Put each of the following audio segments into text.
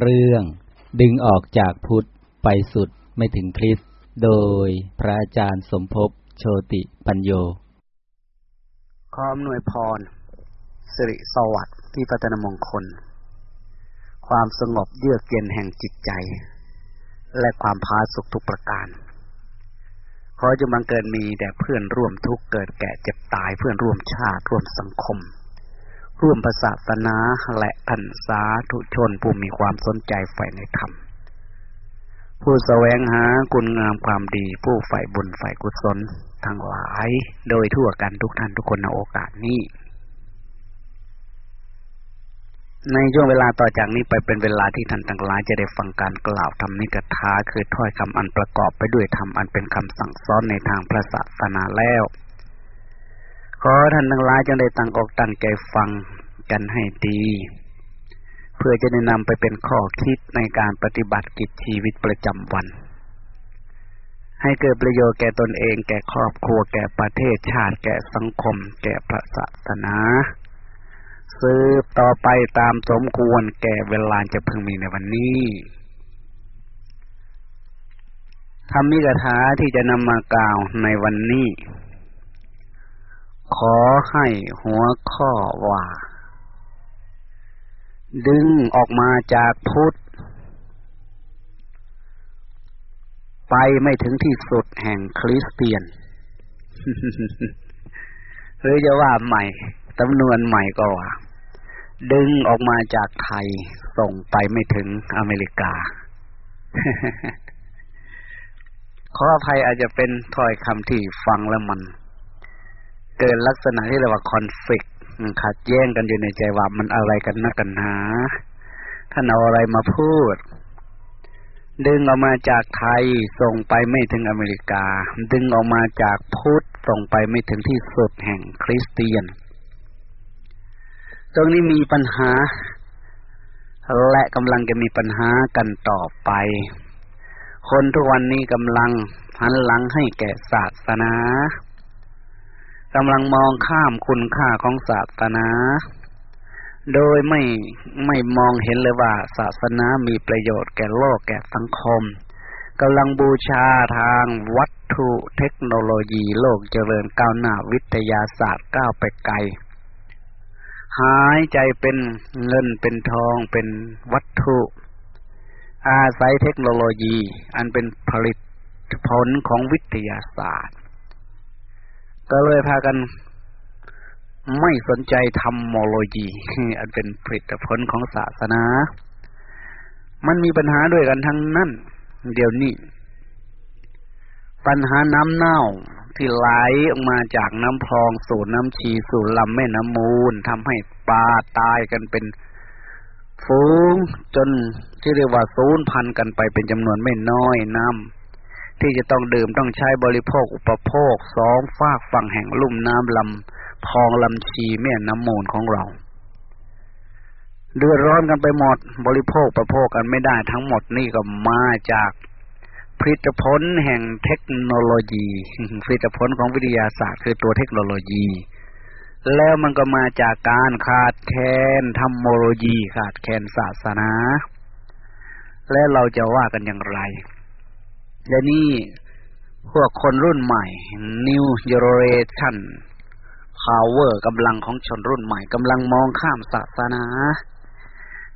เรื่องดึงออกจากพุทธไปสุดไม่ถึงคริสโดยพระอาจารย์สมภพโชติปัญโย ขออำนวยพร สิริสวัสดิ์ที่พัฒนมงคล ความสงบเยือกเย็นแห่งจิตใจ และความพาสุขทุกประการ ขอจะบังเกิดมีแด่เพื่อนร่วมทุกเกิดแก่เจ็บตายเพื่อนร่วมชาติร่วมสังคม ร่วมศาสนาและท่านสาธุชนผู้มีความสนใจใฝ่ในธรรม ผู้แสวงหาคุณงามความดี ผู้ใฝ่บุญใฝ่กุศลทั้งหลาย โดยทั่วกันทุกท่านทุกคนในโอกาสนี้ ในช่วงเวลาต่อจากนี้ไปเป็นเวลาที่ท่านทั้งหลายจะได้ฟังการกล่าวธรรมนิกถาคือถ้อยคำอันประกอบไปด้วยธรรมอันเป็นคำสั่งสอนในทางพระศาสนาแล้ว ขอท่านทั้งหลายจงได้ตั้งอกตั้งใจฟังกันให้ดี เพื่อจะได้นำไปเป็นข้อคิดในการปฏิบัติกิจชีวิตประจำวัน ให้เกิดประโยชน์แก่ตนเอง แก่ครอบครัว แก่ประเทศชาติ แก่สังคม แก่พระศาสนาสืบต่อไปตามสมควรแก่เวลาจะพึงมีในวันนี้ธรรมิกถาที่จะนำมากล่าวในวันนี้ ขอให้หัวข้อว่า ดึงออกมาจากพุทธ ไปไม่ถึงที่สุดแห่งคริสเตียน หรือจะว่าใหม่จำนวนใหม่ก็ว่า ดึงออกมาจากไทยส่งไปไม่ถึงอเมริกา ขออภัยอาจจะเป็นถ้อยคำที่ฟังแล้วมัน เกิดลักษณะที่เรียกว่าคอนฟ lict ขัดแย้งกันอยู่ในใจว่ามันอะไรกันนักกันหนาท่านเอาอะไรมาพูด ดึงออกมาจากไทยส่งไปไม่ถึงอเมริกา ดึงออกมาจากพุทธส่งไปไม่ถึงที่สุดแห่งคริสเตียน ตรงนี้มีปัญหา และกำลังจะมีปัญหากันต่อไป คนทุกวันนี้กำลังหันหลังให้แก่ศาสนา กำลังมองข้ามคุณค่าของศาสนา โดยไม่ไม่มองเห็นเลยว่าศาสนามีประโยชน์แก่โลกแก่สังคมกำลังบูชาทางวัตถุเทคโนโลยีโลกเจริญก้าวหน้าวิทยาศาสตร์ก้าวไปไกล หายใจเป็นเงินเป็นทองเป็นวัตถุ อาศัยเทคโนโลยี อันเป็นผลิตผลของวิทยาศาสตร์ ก็เลยพากันไม่สนใจธรรมโมโลยี อันเป็นผลิตผลของศาสนา มันมีปัญหาด้วยกันทั้งนั้น เดี๋ยวนี้ ปัญหาน้ำเน่าที่ไหลออกมาจากน้ำพองสู่น้ำชีสู่ลำแม่น้ำมูลทำให้ปลาตายกันเป็นฟูงจนที่เรียกว่าศูนย์พันกันไปเป็นจำนวนไม่น้อยน้ำ ที่จะต้องดื่มต้องใช้บริโภคอุปโภคสองฝากฝั่งแห่งลุ่มน้ำลำพองลำชีแม่น้ำมูลของเรา เดือดร้อนกันไปหมด บริโภคประโภคกันไม่ได้ทั้งหมดนี่ก็มาจากผลิตผลแห่งเทคโนโลยีผลิตผลของวิทยาศาสตร์คือตัวเทคโนโลยี แล้วมันก็มาจากการขาดแคลนธรรมโลยี ขาดแคลนศาสนา และเราจะว่ากันอย่างไร และนี่พวกคนรุ่นใหม่ New Generation Power กำลังของชนรุ่นใหม่กำลังมองข้ามศาสนา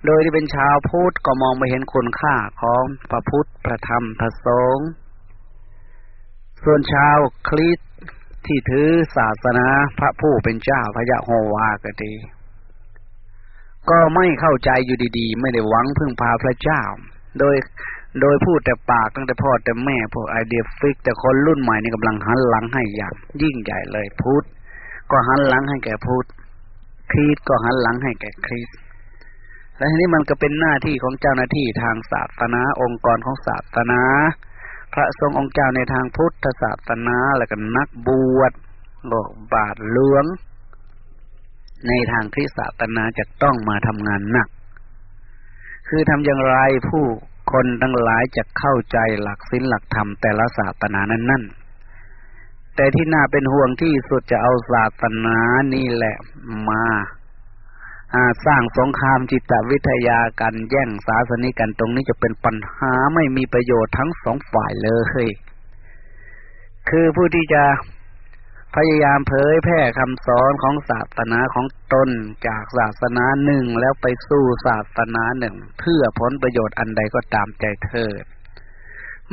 โดยที่เป็นชาวพุทธก็มองไม่เห็นคุณค่าของพระพุทธ พระธรรม พระสงฆ์ส่วนชาวคริสต์ที่ถือศาสนาพระผู้เป็นเจ้าพระยะโฮวาก็ดี ก็ไม่เข้าใจอยู่ดีๆ ไม่ได้หวังพึ่งพาพระเจ้า โดย โดยพูดแต่ปากตั้งแต่พ่อแต่แม่พวกไอเดียฟิก แต่คนรุ่นใหม่นี่กำลังหันหลังให้อย่าง ยิ่งใหญ่เลยพุทธก็หันหลังให้แก่พุทธคริสก็หันหลังให้แก่คริสและทีนี้มันก็เป็นหน้าที่ของเจ้าหน้าที่ทางศาสนาองค์กรของศาสนา พระทรงองค์เจ้าในทางพุทธศาสนาแล้วก็นักบวชโลกบาทเลืองในทางคริสตศาสนาจะต้องมาทำงานหนัก คือทำอย่างไรผู้ คนทั้งหลายจะเข้าใจหลักศีลหลักธรรมแต่ละศาสนานั้นนั่นแต่ที่น่าเป็นห่วงที่สุดจะเอาศาสนานี่แหละมาสร้างสงครามจิตวิทยากันแย่งศาสนิกันตรงนี้จะเป็นปัญหาไม่มีประโยชน์ทั้งสองฝ่ายเลย คือผู้ที่จะ พยายามเผยแพร่คำสอนของศาสนาของตนจากศาสนาหนึ่งแล้วไปสู่ศาสนาหนึ่ง เพื่อผลประโยชน์อันใดก็ตามใจเถิด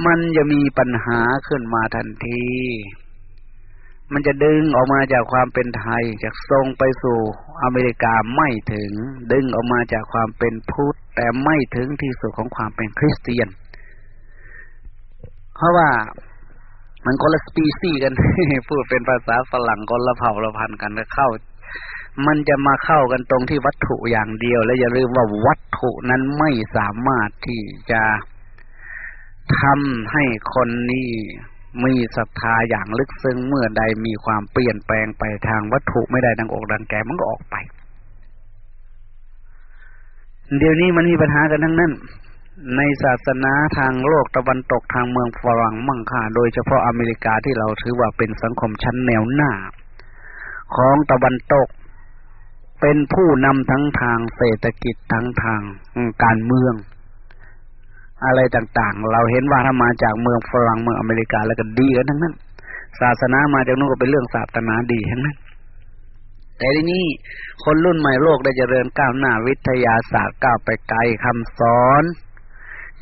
มันจะมีปัญหาขึ้นมาทันที มันจะดึงออกมาจากความเป็นไทยจากทรงไปสู่อเมริกาไม่ถึง ดึงออกมาจากความเป็นพุทธแต่ไม่ถึงที่สุดของความเป็นคริสเตียน เพราะว่า มันคนละสปีซี่กันพูดเป็นภาษาฝรั่งคนละเผ่าละพันกันเข้า มันจะมาเข้ากันตรงที่วัตถุอย่างเดียว และอย่าลืมว่าวัตถุนั้นไม่สามารถที่จะทำให้คนนี้มีศรัทธาอย่างลึกซึ้งเมื่อใดมีความเปลี่ยนแปลงไปทางวัตถุไม่ได้ดังอกดังแกมันก็ออกไป เดี๋ยวนี้มันมีปัญหากันทั้งนั้น ในศาสนาทางโลกตะวันตกทางเมืองฝรั่งมั่งค่าโดยเฉพาะอเมริกาที่เราถือว่าเป็นสังคมชั้นแนวหน้า ของตะวันตก เป็นผู้นำทั้งทางเศรษฐกิจทั้งทางการเมือง อะไรต่างๆ เราเห็นว่าถ้ามาจากเมืองฝรั่งเมืองอเมริกาแล้วก็ดีกันทั้งนั้น ศาสนามาจากนู้นก็เป็นเรื่องศาสนาดีทั้งนั้นแต่ทีนี้คนรุ่นใหม่โลกได้เจริญก้าวหน้าวิทยาศาสตร์ก้าวไปไกลคำสอน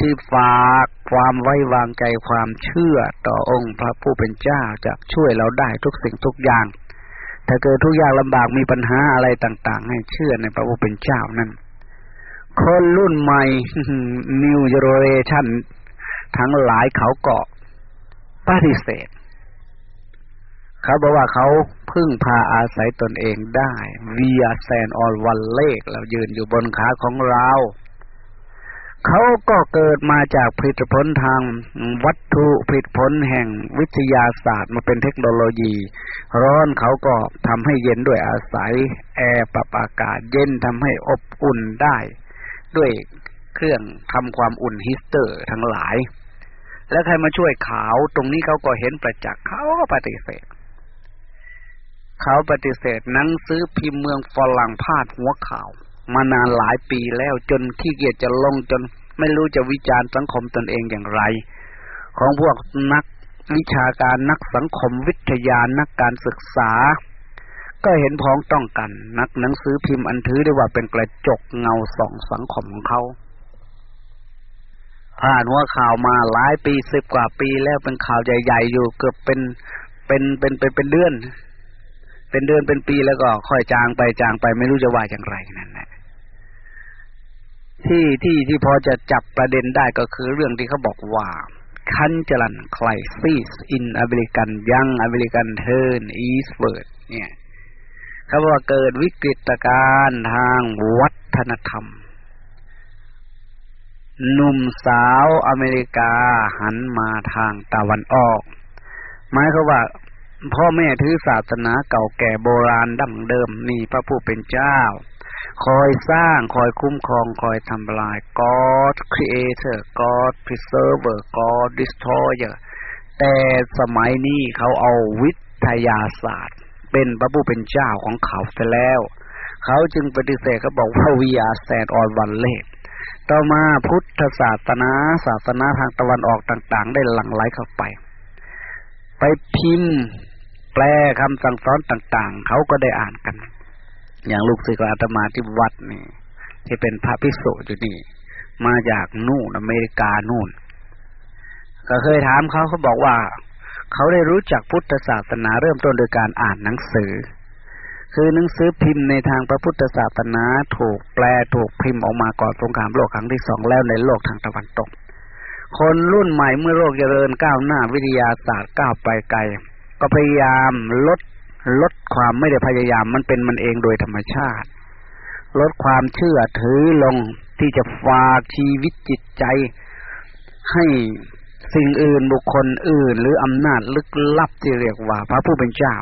ที่ฝากความไว้วางใจความเชื่อต่อองค์พระผู้เป็นเจ้าจะช่วยเราได้ทุกสิ่งทุกอย่าง ถ้าเกิดทุกอย่างลำบากมีปัญหาอะไรต่าง ๆ ให้เชื่อในพระผู้เป็นเจ้านั่นคนรุ่นใหม่ New Generation ทั้งหลายเขาเกาะปฏิเสธเขาบอกว่าเขาพึ่งพาอาศัยตนเองได้ via stand on one leg เรายืนอยู่บนขาของเรา เขาก็เกิดมาจากผลิตผลทางวัตถุผลิตผลแห่งวิทยาศาสตร์มาเป็นเทคโนโลยี ร้อนเขาก็ทำให้เย็นด้วยอาศัย แอร์ปรับอากาศเย็นทำให้อบอุ่นได้ ด้วยเครื่องทำความอุ่นฮิสเตอร์ทั้งหลาย แล้วใครมาช่วยขาวตรงนี้เขาก็เห็นประจักษ์เขาก็ปฏิเสธ เขาปฏิเสธหนังสือพิมพ์เมืองฝรั่งพาดหัวข่าว มานานหลายปีแล้วจนขี้เกียจจะลงจนไม่รู้จะวิจารณ์สังคมตนเองอย่างไร ของพวกนักวิชาการนักสังคมวิทยานักการศึกษา ก็เห็นพ้องต้องกัน นักหนังสือพิมพ์อันถือได้ว่าเป็นกระจกเงาส่องสังคมของเขาผ่านหัวข่าวมาหลายปีสิบกว่าปีแล้วเป็นข่าวใหญ่ๆอยู่เกือบเป็นเป็นเป็นเป็นเป็นเดือน เป็นเดือนเป็นปีแล้วก็ค่อยจางไปจางไปไม่รู้จะว่าอย่างไรนั่นแหละ ที่ที่ที่พอจะจับประเด็นได้ก็คือเรื่องที่เขาบอกว่าคันจลันไคลcrisis in American young American turn eastward เนี่ยเขาว่าเกิดวิกฤตการณ์ทางวัฒนธรรม หนุ่มสาวอเมริกาหันมาทางตะวันออกหมายคือว่า พ่อแม่ถือศาสนาเก่าแก่โบราณดั้งเดิมนี่พระผู้เป็นเจ้า คอยสร้าง คอยคุ้มครอง คอยทำลาย God Creator God Preserver God Destroyer แต่สมัยนี้เขาเอาวิทยาศาสตร์ เป็นพระผู้เป็นเจ้าของเขาเสียแล้ว เขาจึงปฏิเสธเขาบอกว่าวิอาแซนออนวันเล่ต่อมาพุทธศาสนา ศาสนาทางตะวันออกต่าง ๆ ได้หลั่งไหลเข้าไป ไปพิมพ์ แปลคำสั่งสอนต่าง ๆ เขาก็ได้อ่านกัน อย่างลูกศิษย์ของอาตมาที่วัดนี่ที่เป็นพระภิกษุอยู่นี่ มาจากนู่นอเมริกานู่น ก็เคยถามเขาเขาบอกว่า เขาได้รู้จักพุทธศาสนาเริ่มต้นโดยการอ่านหนังสือ คือหนังสือพิมพ์ในทางพระพุทธศาสนาถูกแปลถูกพิมพ์ออกมาก่อนสงครามโลกครั้งที่สองแล้วในโลกทางตะวันตก คนรุ่นใหม่เมื่อโลกเจริญก้าวหน้าวิทยาศาสตร์ก้าวไปไกลก็พยายามลด ลดความไม่ได้พยายามมันเป็นมันเองโดยธรรมชาติ ลดความเชื่อถือลงที่จะฝากชีวิตจิตใจ ให้สิ่งอื่นบุคคลอื่น หรืออำนาจลึกลับที่เรียกว่า พระผู้เป็นเจ้า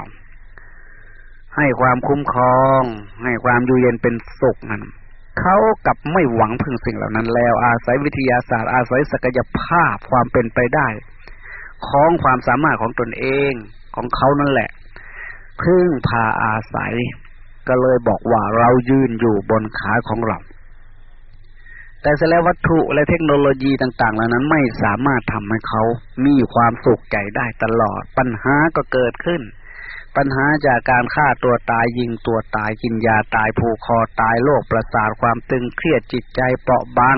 ให้ความคุ้มครอง ให้ความอยู่เย็นเป็นสุขนั้นเขากับไม่หวังพึ่งสิ่งเหล่านั้นแล้ว อาศัยวิทยาศาสตร์ อาศัยศักยภาพความเป็นไปได้ ของความสามารถของตนเองของเขานั่นแหละ พึ่งพาอาศัย ก็เลยบอกว่าเรายืนอยู่บนขาของเรา แต่เสแล้ววัตถุและเทคโนโลยีต่าง ๆ เหล่านั้นไม่สามารถทำให้เขามีความสุขใจได้ตลอด ปัญหาก็เกิดขึ้น ปัญหาจากการฆ่าตัวตายยิงตัวตายกินยาตายผูกคอตายโรคประสาทความตึงเครียดจิตใจเปราะบาง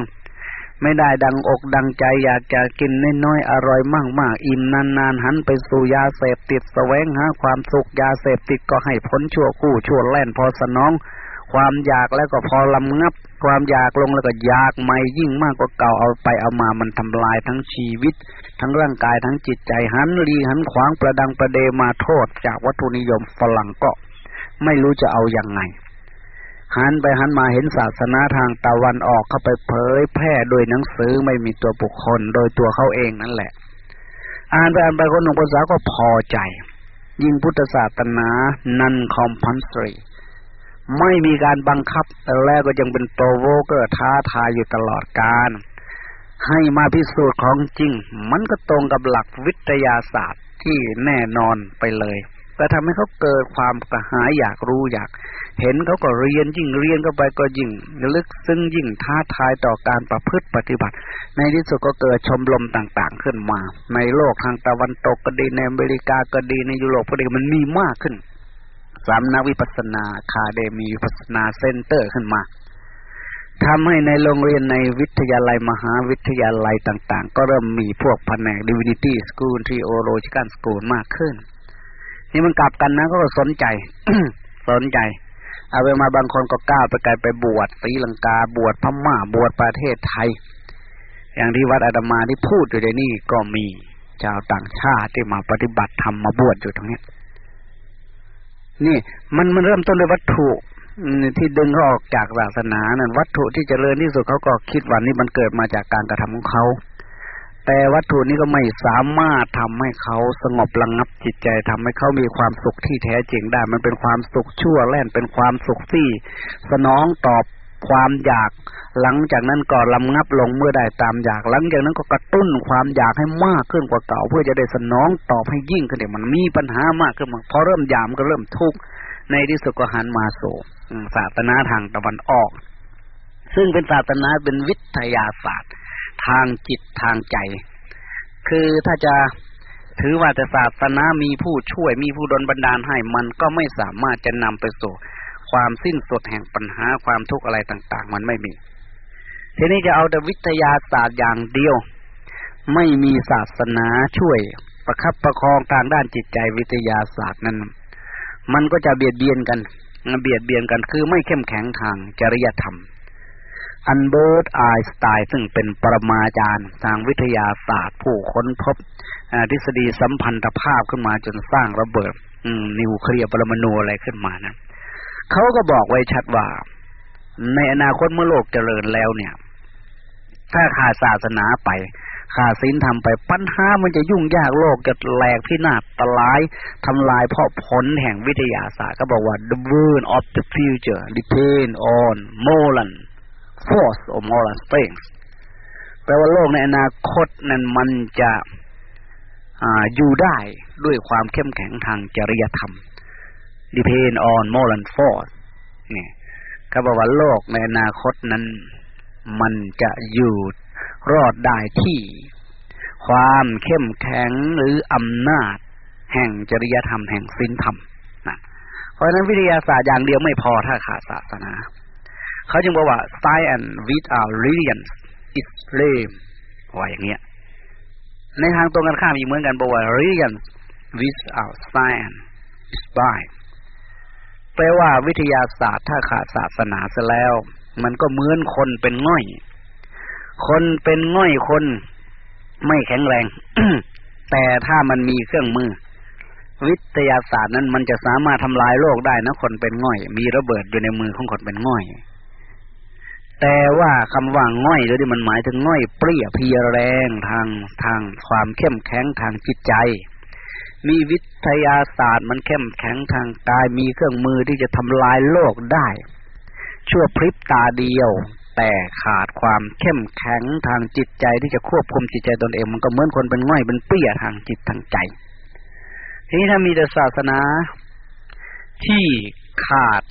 ไม่ได้ดังอกดังใจอยากจะกินน้อยๆอร่อยมากๆอิ่มนานๆหันไปสู่ยาเสพติดแสวงหาความสุขยาเสพติดก็ให้พ้นชั่วคู่ชั่วแล่นพอสนอง ความอยากแล้วก็พอลำงับ ความอยากลงแล้วก็อยากใหม่ยิ่งมากกว่าเก่าเอาไปเอามามันทำลายทั้งชีวิต ทั้งร่างกายทั้งจิตใจหันรีหันขวางประดังประเดมาโทษ จากวัตถุนิยมฝรั่งก็ ไม่รู้จะเอาอยัางไง หันไปหันมาเห็นศาสนาทางตะวันออกเข้าไปเผยแพร่โดยหนังสือไม่มีตัวบุคคลโดยตัวเขาเองนั่นแหละ อ่านไปอ่านไปคนหนุ่มภาษาก็พอใจ ยิ่งพุทธศาสนานันคอมพันสตรีไม่มีการบังคับ แต่แรกก็ยังเป็นโปรโวเกอร์ท้าทายอยู่ตลอดการ ให้มาพิสูจน์ของจริง มันก็ตรงกับหลักวิทยาศาสตร์ที่แน่นอนไปเลย ก็ทำให้เขาเกิดความกระหายอยากรู้อยาก เห็นเขาก็เรียนยิ่งเรียนเข้าไปก็ยิ่ง ลึกซึ้งยิ่งท้าทายต่อการประพฤติปฏิบัติ ในที่สุดก็เกิดชมรมต่างๆขึ้นมา ในโลกทางตะวันตกก็ดีในอเมริกาก็ดีในยุโรปก็ดีมันมีมากขึ้นสำนักวิปัสสนา academy วิปัสสนา center ขึ้นมาทำให้ในโรงเรียนในวิทยาลัยมหาวิทยาลัยต่าง ๆ ก็เริ่มมีพวกแผนก Divinity School Theological School มากขึ้น นี่มันกลับกันนะก็สนใจ สนใจ เอาไปมาบางคนก็กล้าไปไกลไปบวชศรีลังกาบวชพม่าบวชประเทศไทย อย่างที่วัดอาตมาที่พูดอยู่ในนี่ก็มีชาวต่างชาติที่มาปฏิบัติธรรมมาบวชอยู่ตรงนี้นี่มันมันเริ่มต้นด้วยวัตถุที่ดึงเขาออกจากศาสนานั่นวัตถุที่จเจริญที่สุดเขาก็คิดว่านี่มันเกิดมาจากการกระทำของเขา แต่วัตถุนี้ก็ไม่สามารถทำให้เขาสงบระงงับจิตใจทำให้เขามีความสุขที่แท้จริงได้ มันเป็นความสุขชั่วแล่นเป็นความสุขที่ สนองตอบความอยาก หลังจากนั้นก็ลำงับลงเมื่อได้ตามอยาก หลังจากนั้นก็กระตุ้นความอยากให้มากขึ้นกว่าเก่า เพื่อจะได้สนองตอบให้ยิ่งขึ้นเดี๋ยวมันมีปัญหามากขึ้นมาพอเริ่มยามก็เริ่มทุกข์ในที่สุดก็หันมาสู่ศาสนาทางตะวันออก ซึ่งเป็นศาสนาเป็นวิทยาศาสตร์ ทางจิตทางใจ คือถ้าจะถือว่าแต่ศาสนามีผู้ช่วยมีผู้ดลบันดาลให้มันก็ไม่สามารถจะนำไปสู่ความสิ้นสุดแห่งปัญหาความทุกข์อะไรต่าง ๆ มันไม่มี ทีนี้จะเอาแต่วิทยาศาสตร์อย่างเดียว ไม่มีศาสนาช่วยประคับประคองทางด้านจิตใจวิทยาศาสตร์นั้น มันก็จะเบียดเบียนกันเบียดเบียนกันคือไม่เข้มแข็งทางจริยธรรม อันเบิร์ตไอน์สไตน์ซึ่งเป็นปรมาจารย์ ทางวิทยาศาสตร์ผู้ค้นพบทฤษฎีสัมพันธภาพขึ้นมาจนสร้างระเบิดนิวเคลียร์ปรมาณูอะไรขึ้นมานะเขาก็บอกไว้ชัดว่า ในอนาคตเมื่อโลกเจริญแล้วเนี่ย ถ้าขาดศาสนาไปขาดศีลทำไปปัญหามันจะยุ่งยากโลกจะแหลกพินาศตลายทำลายเพราะผลแห่งวิทยาศาสตร์ ก็บอกว่า the burn of the future depend on moral force of moral strength แปลว่าโลกในอนาคตนั้นมันจะออยู่ได้ด้วยความเข้มแข็งทางจริยธรรม depend on moral force นี่เขาบอกว่าโลกในอนาคตนั้น มันจะอยู่รอดได้ที่ ความเข้มแข็งหรืออำนาจ แห่งจริยธรรมแห่งศีลธรรมนะเพราะฉะนั้นวิทยาศาสตร์อย่างเดียวไม่พอถ้าขาดศาสนา เขาจึงบอกว่า science without religion is lame ว่าอย่างเงี้ย ในทางตรงกันข้ามอีกเหมือนกันบอกว่า religion without science is blind แปลว่าวิทยาศาสตร์ถ้าขาดศาสนาเสียแล้ว มันก็เหมือนคนเป็นง่อย คนเป็นง่อยคนไม่แข็งแรง แต่ถ้ามันมีเครื่องมือ วิทยาศาสตร์นั้นมันจะสามารถทำลายโลกได้นะคนเป็นง่อย มีระเบิดอยู่ในมือของคนเป็นง่อย แต่ว่าคำว่าง่อยโดยที่มันหมายถึงง่อยเปรี้ยเพียแรงทางทางความเข้มแข็งทางจิตใจ มีวิทยาศาสตร์มันเข้มแข็งทางกายมีเครื่องมือที่จะทำลายโลกได้ ชั่วพริบตาเดียว แต่ขาดความเข้มแข็งทางจิตใจที่จะควบคุมจิตใจตนเองมันก็เหมือนคนเป็นง่อยเป็นเปรี้ยทางจิตทางใจ ทีนี้ถ้ามีแต่ศาสนาที่ขาด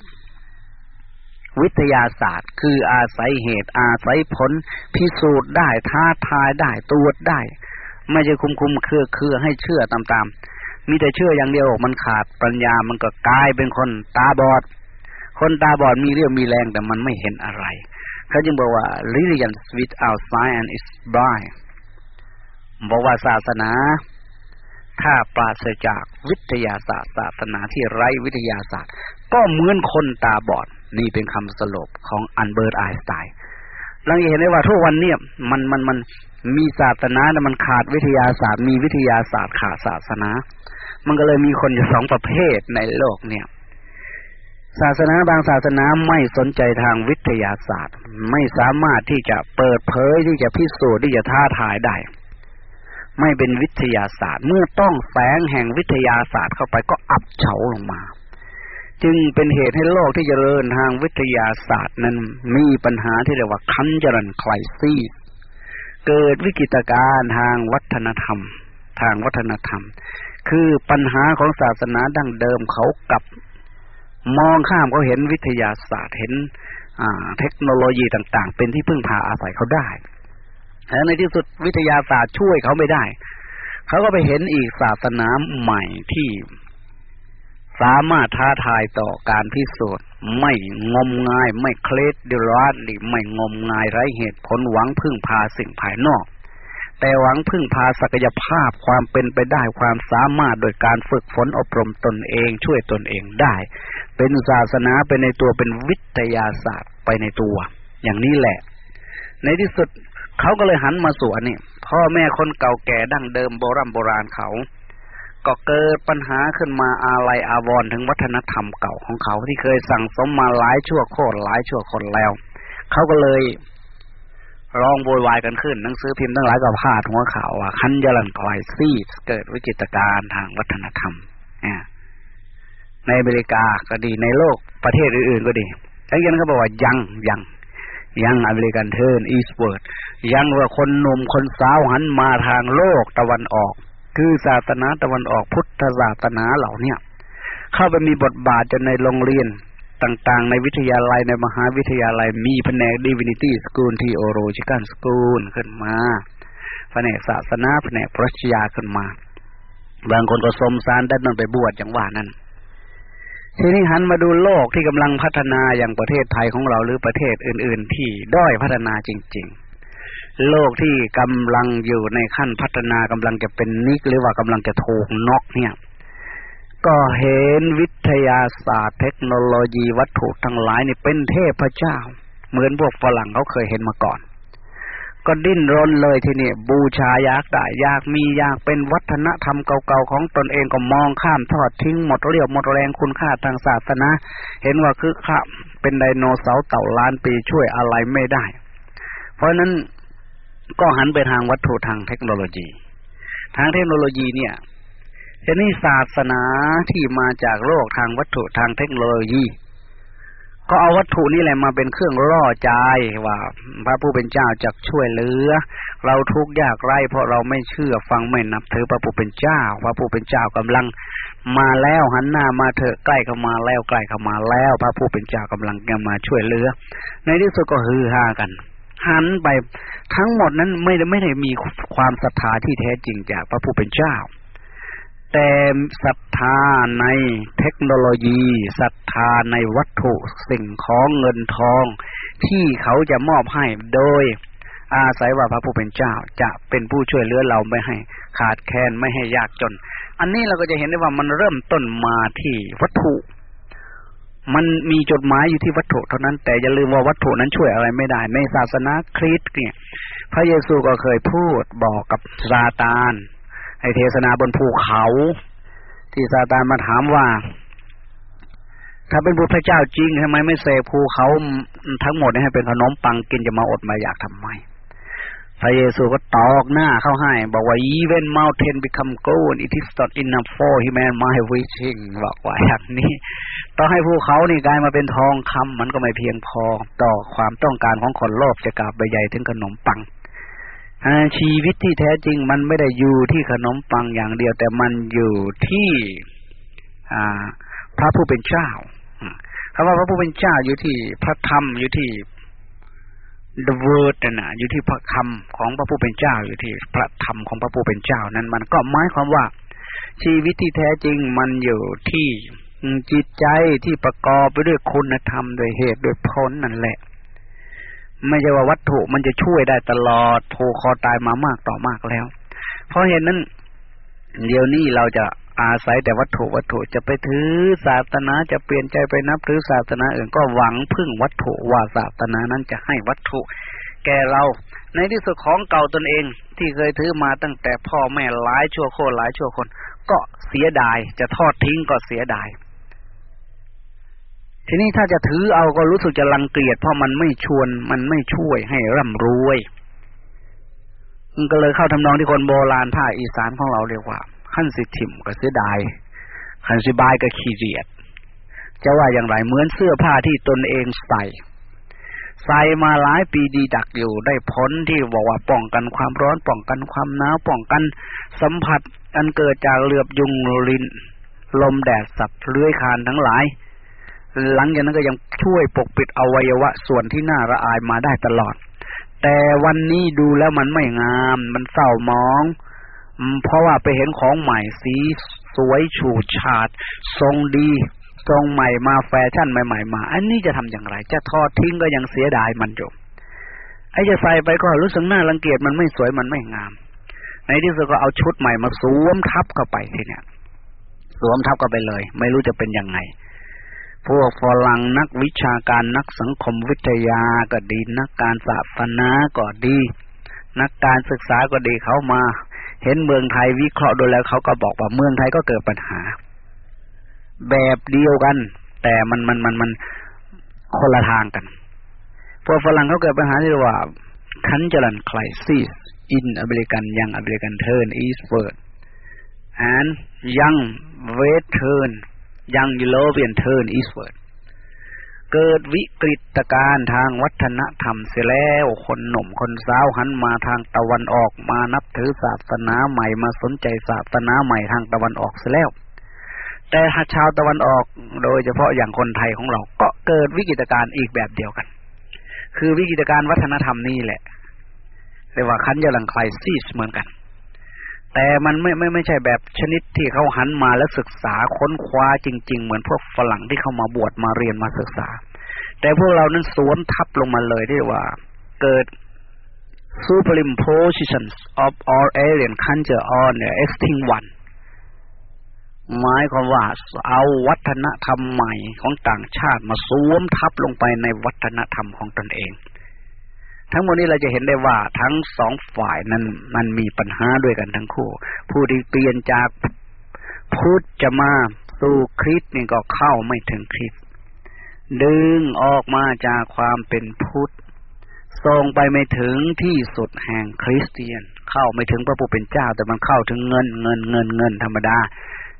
วิทยาศาสตร์ คืออาศัยเหตุ อาศัยผล พิสูจน์ได้ท้าทายได้ตรวจได้ ไม่ใช่คุมคุมเครือเครือให้เชื่อตามๆมีแต่เชื่ออย่างเดียวมันขาดปัญญามันก็กลายเป็นคนตาบอด คนตาบอดมีเรี่ยวมีแรงแต่มันไม่เห็นอะไรเขาจึงบอกว่า religion without science is blind บอกว่าศาสนา ถ้าปราศจากวิทยาศาสตร์ศาสนาที่ไร้วิทยาศาสตร์ ก็เหมือนคนตาบอด นี่เป็นคำสรุปของอันเบิร์ตไอน์สไตน์เราเห็นได้ว่าทุกวันเนี่ยมันมันมันมีศาสนาแต่มันขาดวิทยาศาสตร์ มีวิทยาศาสตร์ขาดศาสนา มันก็เลยมีคนอยู่สองประเภทในโลกเนี่ย ศาสนาบางศาสนาไม่สนใจทางวิทยาศาสตร์ ไม่สามารถที่จะเปิดเผยที่จะพิสูจน์ที่จะท้าทายได้ ไม่เป็นวิทยาศาสตร์ เมื่อต้องแสงแห่งวิทยาศาสตร์เข้าไปก็อับเฉาลงมา จึงเป็นเหตุให้โลกที่จเจริญทางวิทยาศาสตร์นั้นมีปัญหาที่เรียกว่าคันจรันคลซีเกิดวิกฤตการณ์ทางวัฒนธรรม ทางวัฒนธรรม คือปัญหาของศาสนาดั้งเดิมเขากับมองข้ามเขาเห็นวิทยาศาสตร์เห็นเทคโนโลยีต่าง ๆ เป็นที่พึ่งพาอาศัยเขาได้ ในที่สุดวิทยาศาสตร์ช่วยเขาไม่ได้ เขาก็ไปเห็นอีกศาสนาใหม่ที่สามารถท้าทายต่อการพิสูจน์ไม่งมงาย ไม่เคล็ดเดรัสหรือไม่งมงายไร้เหตุผลหวังพึ่งพาสิ่งภายนอก แต่หวังพึ่งพาศักยภาพความเป็นไปได้ความสามารถโดยการฝึกฝนอบรมตนเองช่วยตนเองได้ เป็นศาสนาเป็นในตัวเป็นวิทยาศาสตร์ไปในตัว อย่างนี้แหละ ในที่สุด เขาก็เลยหันมาสู่อันนี้พ่อแม่คนเก่าแก่ดั้งเดิมโบรโบราณเขา ก็เกิดปัญหาขึ้นมาอาลัยอาวรณ์ถึงวัฒนธรรมเก่าของเขาที่เคยสั่งสมมาหลายชั่วโคตรหลายชั่วคนแล้ว เขาก็เลยร้องโวยวายกันขึ้นหนังสือพิมพ์ทั้งหลายก็พาดหัวข่าวว่า cultural crisis เกิดวิกฤตการทางวัฒนธรรมในอเมริกาก็ดีในโลกประเทศอื่นๆก็ดีทั้งยันเขาบอกว่า young young young American turn eastward ยังว่าคนหนุ่มคนสาวหันมาทางโลกตะวันออก คือศาสนาตะวันออกพุทธศาสนาเหล่าเนี้ยเข้าไปมีบทบาทจนในโรงเรียนต่างๆ ในวิทยาลัยในมหาวิทยาลัยมีแผนก Divinity School Theological School ขึ้นมาแผนกศาสนาแผนกปรัชญาขึ้นมา บางคนก็สมสารได้นอนไปบวชอย่างว่านั้น ทีนี้หันมาดูโลกที่กำลังพัฒนาอย่างประเทศไทยของเราหรือประเทศอื่น ๆ ที่ด้อยพัฒนาจริง ๆ โลกที่กำลังอยู่ในขั้นพัฒนากำลังจะเป็นนิกหรือว่ากำลังจะถูกนอกเนี่ย ก็เห็นวิทยาศาสตร์ เทคโนโลยีวัตถุทั้งหลายนี่เป็นเทพเจ้า เหมือนพวกฝรั่งเขาเคยเห็นมาก่อน ก็ดิ้นรนเลยทีนี้บูชาอยากได้อยากมีอยากเป็นวัฒนธรรมเก่าๆของตนเองก็มองข้ามทอดทิ้งหมดเรียวหมดแรงคุณค่าทางศาสนา เห็นว่าคือข้าเป็นไดโนเสาร์เต่าล้านปีช่วยอะไรไม่ได้ เพราะนั้นก็หันไปทางวัตถุทางเทคโนโลยี ทางเทคโนโลยีเนี่ยทีนี้ศาสนาที่มาจากโลกทางวัตถุทางเทคโนโลยี ก็เอาวัตถุนี่แหละมาเป็นเครื่องล่อใจว่า พระผู้เป็นเจ้าจะช่วยเหลือ เราทุกข์ยากไร้เพราะเราไม่เชื่อฟังไม่นับถือพระผู้เป็นเจ้า พระผู้เป็นเจ้ากำลังมาแล้วหันหน้ามาเถอะใกล้เข้ามาแล้วใกล้เข้ามาแล้ว พระผู้เป็นเจ้ากำลังจะมาช่วยเหลือ ในที่สุดก็ฮือฮากันหันไปทั้งหมดนั้นไม่ได้ไม่ได้มีความศรัทธาที่แท้จริงจากพระผู้เป็นเจ้า แต่ศรัทธาในเทคโนโลยีศรัทธาในวัตถุสิ่งของเงินทอง ที่เขาจะมอบให้โดย อาศัยว่าพระผู้เป็นเจ้าจะเป็นผู้ช่วยเหลือเราไม่ให้ขาดแคลนไม่ให้ยากจน อันนี้เราก็จะเห็นได้ว่ามันเริ่มต้นมาที่วัตถุ มันมีจดหมายอยู่ที่วัตถุเท่านั้น แต่อย่าลืมว่าวัตถุนั้นช่วยอะไรไม่ได้ ในศาสนาคริสต์เนี่ย พระเยซูก็เคยพูดบอกกับซาตาน ให้เทศนาบนภูเขา ที่ซาตานมาถามว่า ถ้าเป็นพระเจ้าจริงทำไมไม่เสกภูเขาทั้งหมดให้เป็นขนมปังกินจะมาอดมาอยากทำไมพระเยซูก็ตอกหน้าเข้าให้ บอกว่า even mountain become gold it is not enough for human my wishing บอกว่าอย่างนี้ต้องให้ภูเขานี่กลายมาเป็นทองคำมันก็ไม่เพียงพอ ต่อความต้องการของคนโลภจะกลับไปใหญ่ถึงขนมปัง ชีวิตที่แท้จริงมันไม่ได้อยู่ที่ขนมปังอย่างเดียว แต่มันอยู่ที่พระผู้เป็นเจ้าคำว่าพระผู้เป็นเจ้าอยู่ที่พระธรรมอยู่ที่ the word นะอยู่ที่พระคำของพระผู้เป็นเจ้า อยู่ที่พระธรรมของพระผู้เป็นเจ้า นั้นมันก็หมายความว่า ชีวิตที่แท้จริงมันอยู่ที่จิตใจที่ประกอบไปด้วยคุณธรรมโดยเหตุโดยผลนั่นแหละ ไม่ใช่ว่าวัตถุมันจะช่วยได้ตลอดโทคอตายมามากต่อมากแล้ว เพราะเหตุนั้น เดี๋ยวนี้เราจะอาศัยแต่วัตถุวัตถุจะไปถือศาสนาจะเปลี่ยนใจไปนับถือศาสนาอื่นก็หวังพึ่งวัตถุว่าศาสนานั้นจะให้วัตถุ แก่เรา ในที่สุดของเก่าตนเอง ที่เคยถือมาตั้งแต่พ่อแม่หลายชั่วโคตรหลายชั่วคน ก็เสียดาย จะทอดทิ้งก็เสียดาย ทีนี้ถ้าจะถือเอาก็รู้สึกจะรังเกียจเพราะมันไม่ชวน มันไม่ช่วยให้ร่ำรวยมันก็เลยเข้าทำนองที่คนโบราณภาคอีสานของเราเรียกว่าขั้นสิถิ่มก็เสียดายขันสิบายก็ขี้เกียจจะว่าอย่างไรเหมือนเสื้อผ้าที่ตนเองใส่ใส่มาหลายปีดีดักอยู่ได้ผลที่บอกว่าป้องกันความร้อนป้องกันความหนาวป้องกันสัมผัสอันเกิดจากเหลือบยุงลินลมแดดสัตว์เลื้อยคานทั้งหลาย หลังจากนั้นก็ยังช่วยปกปิดอวัยวะส่วนที่น่าระอายมาได้ตลอด แต่วันนี้ดูแล้วมันไม่งาม มันเศร้ามอง เพราะว่าไปเห็นของใหม่สีสวยฉูดฉาด ทรงดี ทรงใหม่มาแฟชั่นใหม่ ๆ มา อันนี้จะทำอย่างไร จะทอดทิ้งก็ยังเสียดายมันอยู่ไอ้จะใส่ไปก็รู้สึกน่ารังเกียจมันไม่สวยมันไม่งาม ในที่สุดก็เอาชุดใหม่มาสวมทับเข้าไปทีเนี้ยสวมทับเข้าไปเลย ไม่รู้จะเป็นยังไง พวกฝรั่งนักวิชาการนักสังคมวิทยาก็ดี นักการศาสนาก็ดี นักการศึกษาก็ดีเขามา เห็นเมืองไทยวิเคราะห์ดูแล้วเขาก็บอกว่าเมืองไทยก็เกิดปัญหา แบบเดียวกัน แต่มันมันมันมันคนละทางกัน พวกฝรั่งเขาเกิดปัญหาที่ว่า cultural crisis in American young American turn eastward and young west turn young European turn eastward young European turn eastward เกิดวิกฤตการณ์ทางวัฒนธรรมเสียแล้ว คนหนุ่มคนสาวหันมาทางตะวันออกมานับถือศาสนาใหม่มาสนใจศาสนาใหม่ทางตะวันออกเสียแล้ว แต่ชาวตะวันออกโดยเฉพาะอย่างคนไทยของเราก็เกิดวิกฤตการณ์อีกแบบเดียวกัน คือวิกฤตการณ์วัฒนธรรมนี่แหละเรียกว่าคันยลังไคลซีสเหมือนกัน แต่มันไม่ไม่ไม่ใช่แบบชนิดที่เขาหันมาแล้วศึกษาค้นคว้าจริง ๆ เหมือนพวกฝรั่งที่เข้ามาบวชมาเรียนมาศึกษา แต่พวกเรานั้นสวมทับลงมาเลยที่ว่า เกิด superimpositions of all alien culture on the extinct one หมายความว่าเอาวัฒนธรรมใหม่ของต่างชาติมาสวมทับลงไปในวัฒนธรรมของตนเอง ทั้งหมดนี้เราจะเห็นได้ว่าทั้งสองฝ่ายนั้นมันมีปัญหาด้วยกันทั้งคู่ ผู้ที่เปลี่ยนจากพุทธจะมาสู่คริสต์นี่ก็เข้าไม่ถึงคริสต์ดึงออกมาจากความเป็นพุทธส่งไปไม่ถึงที่สุดแห่งคริสเตียน เข้าไม่ถึงพระผู้เป็นเจ้า แต่มันเข้าถึงเงินเงินเงินเงินธรรมดา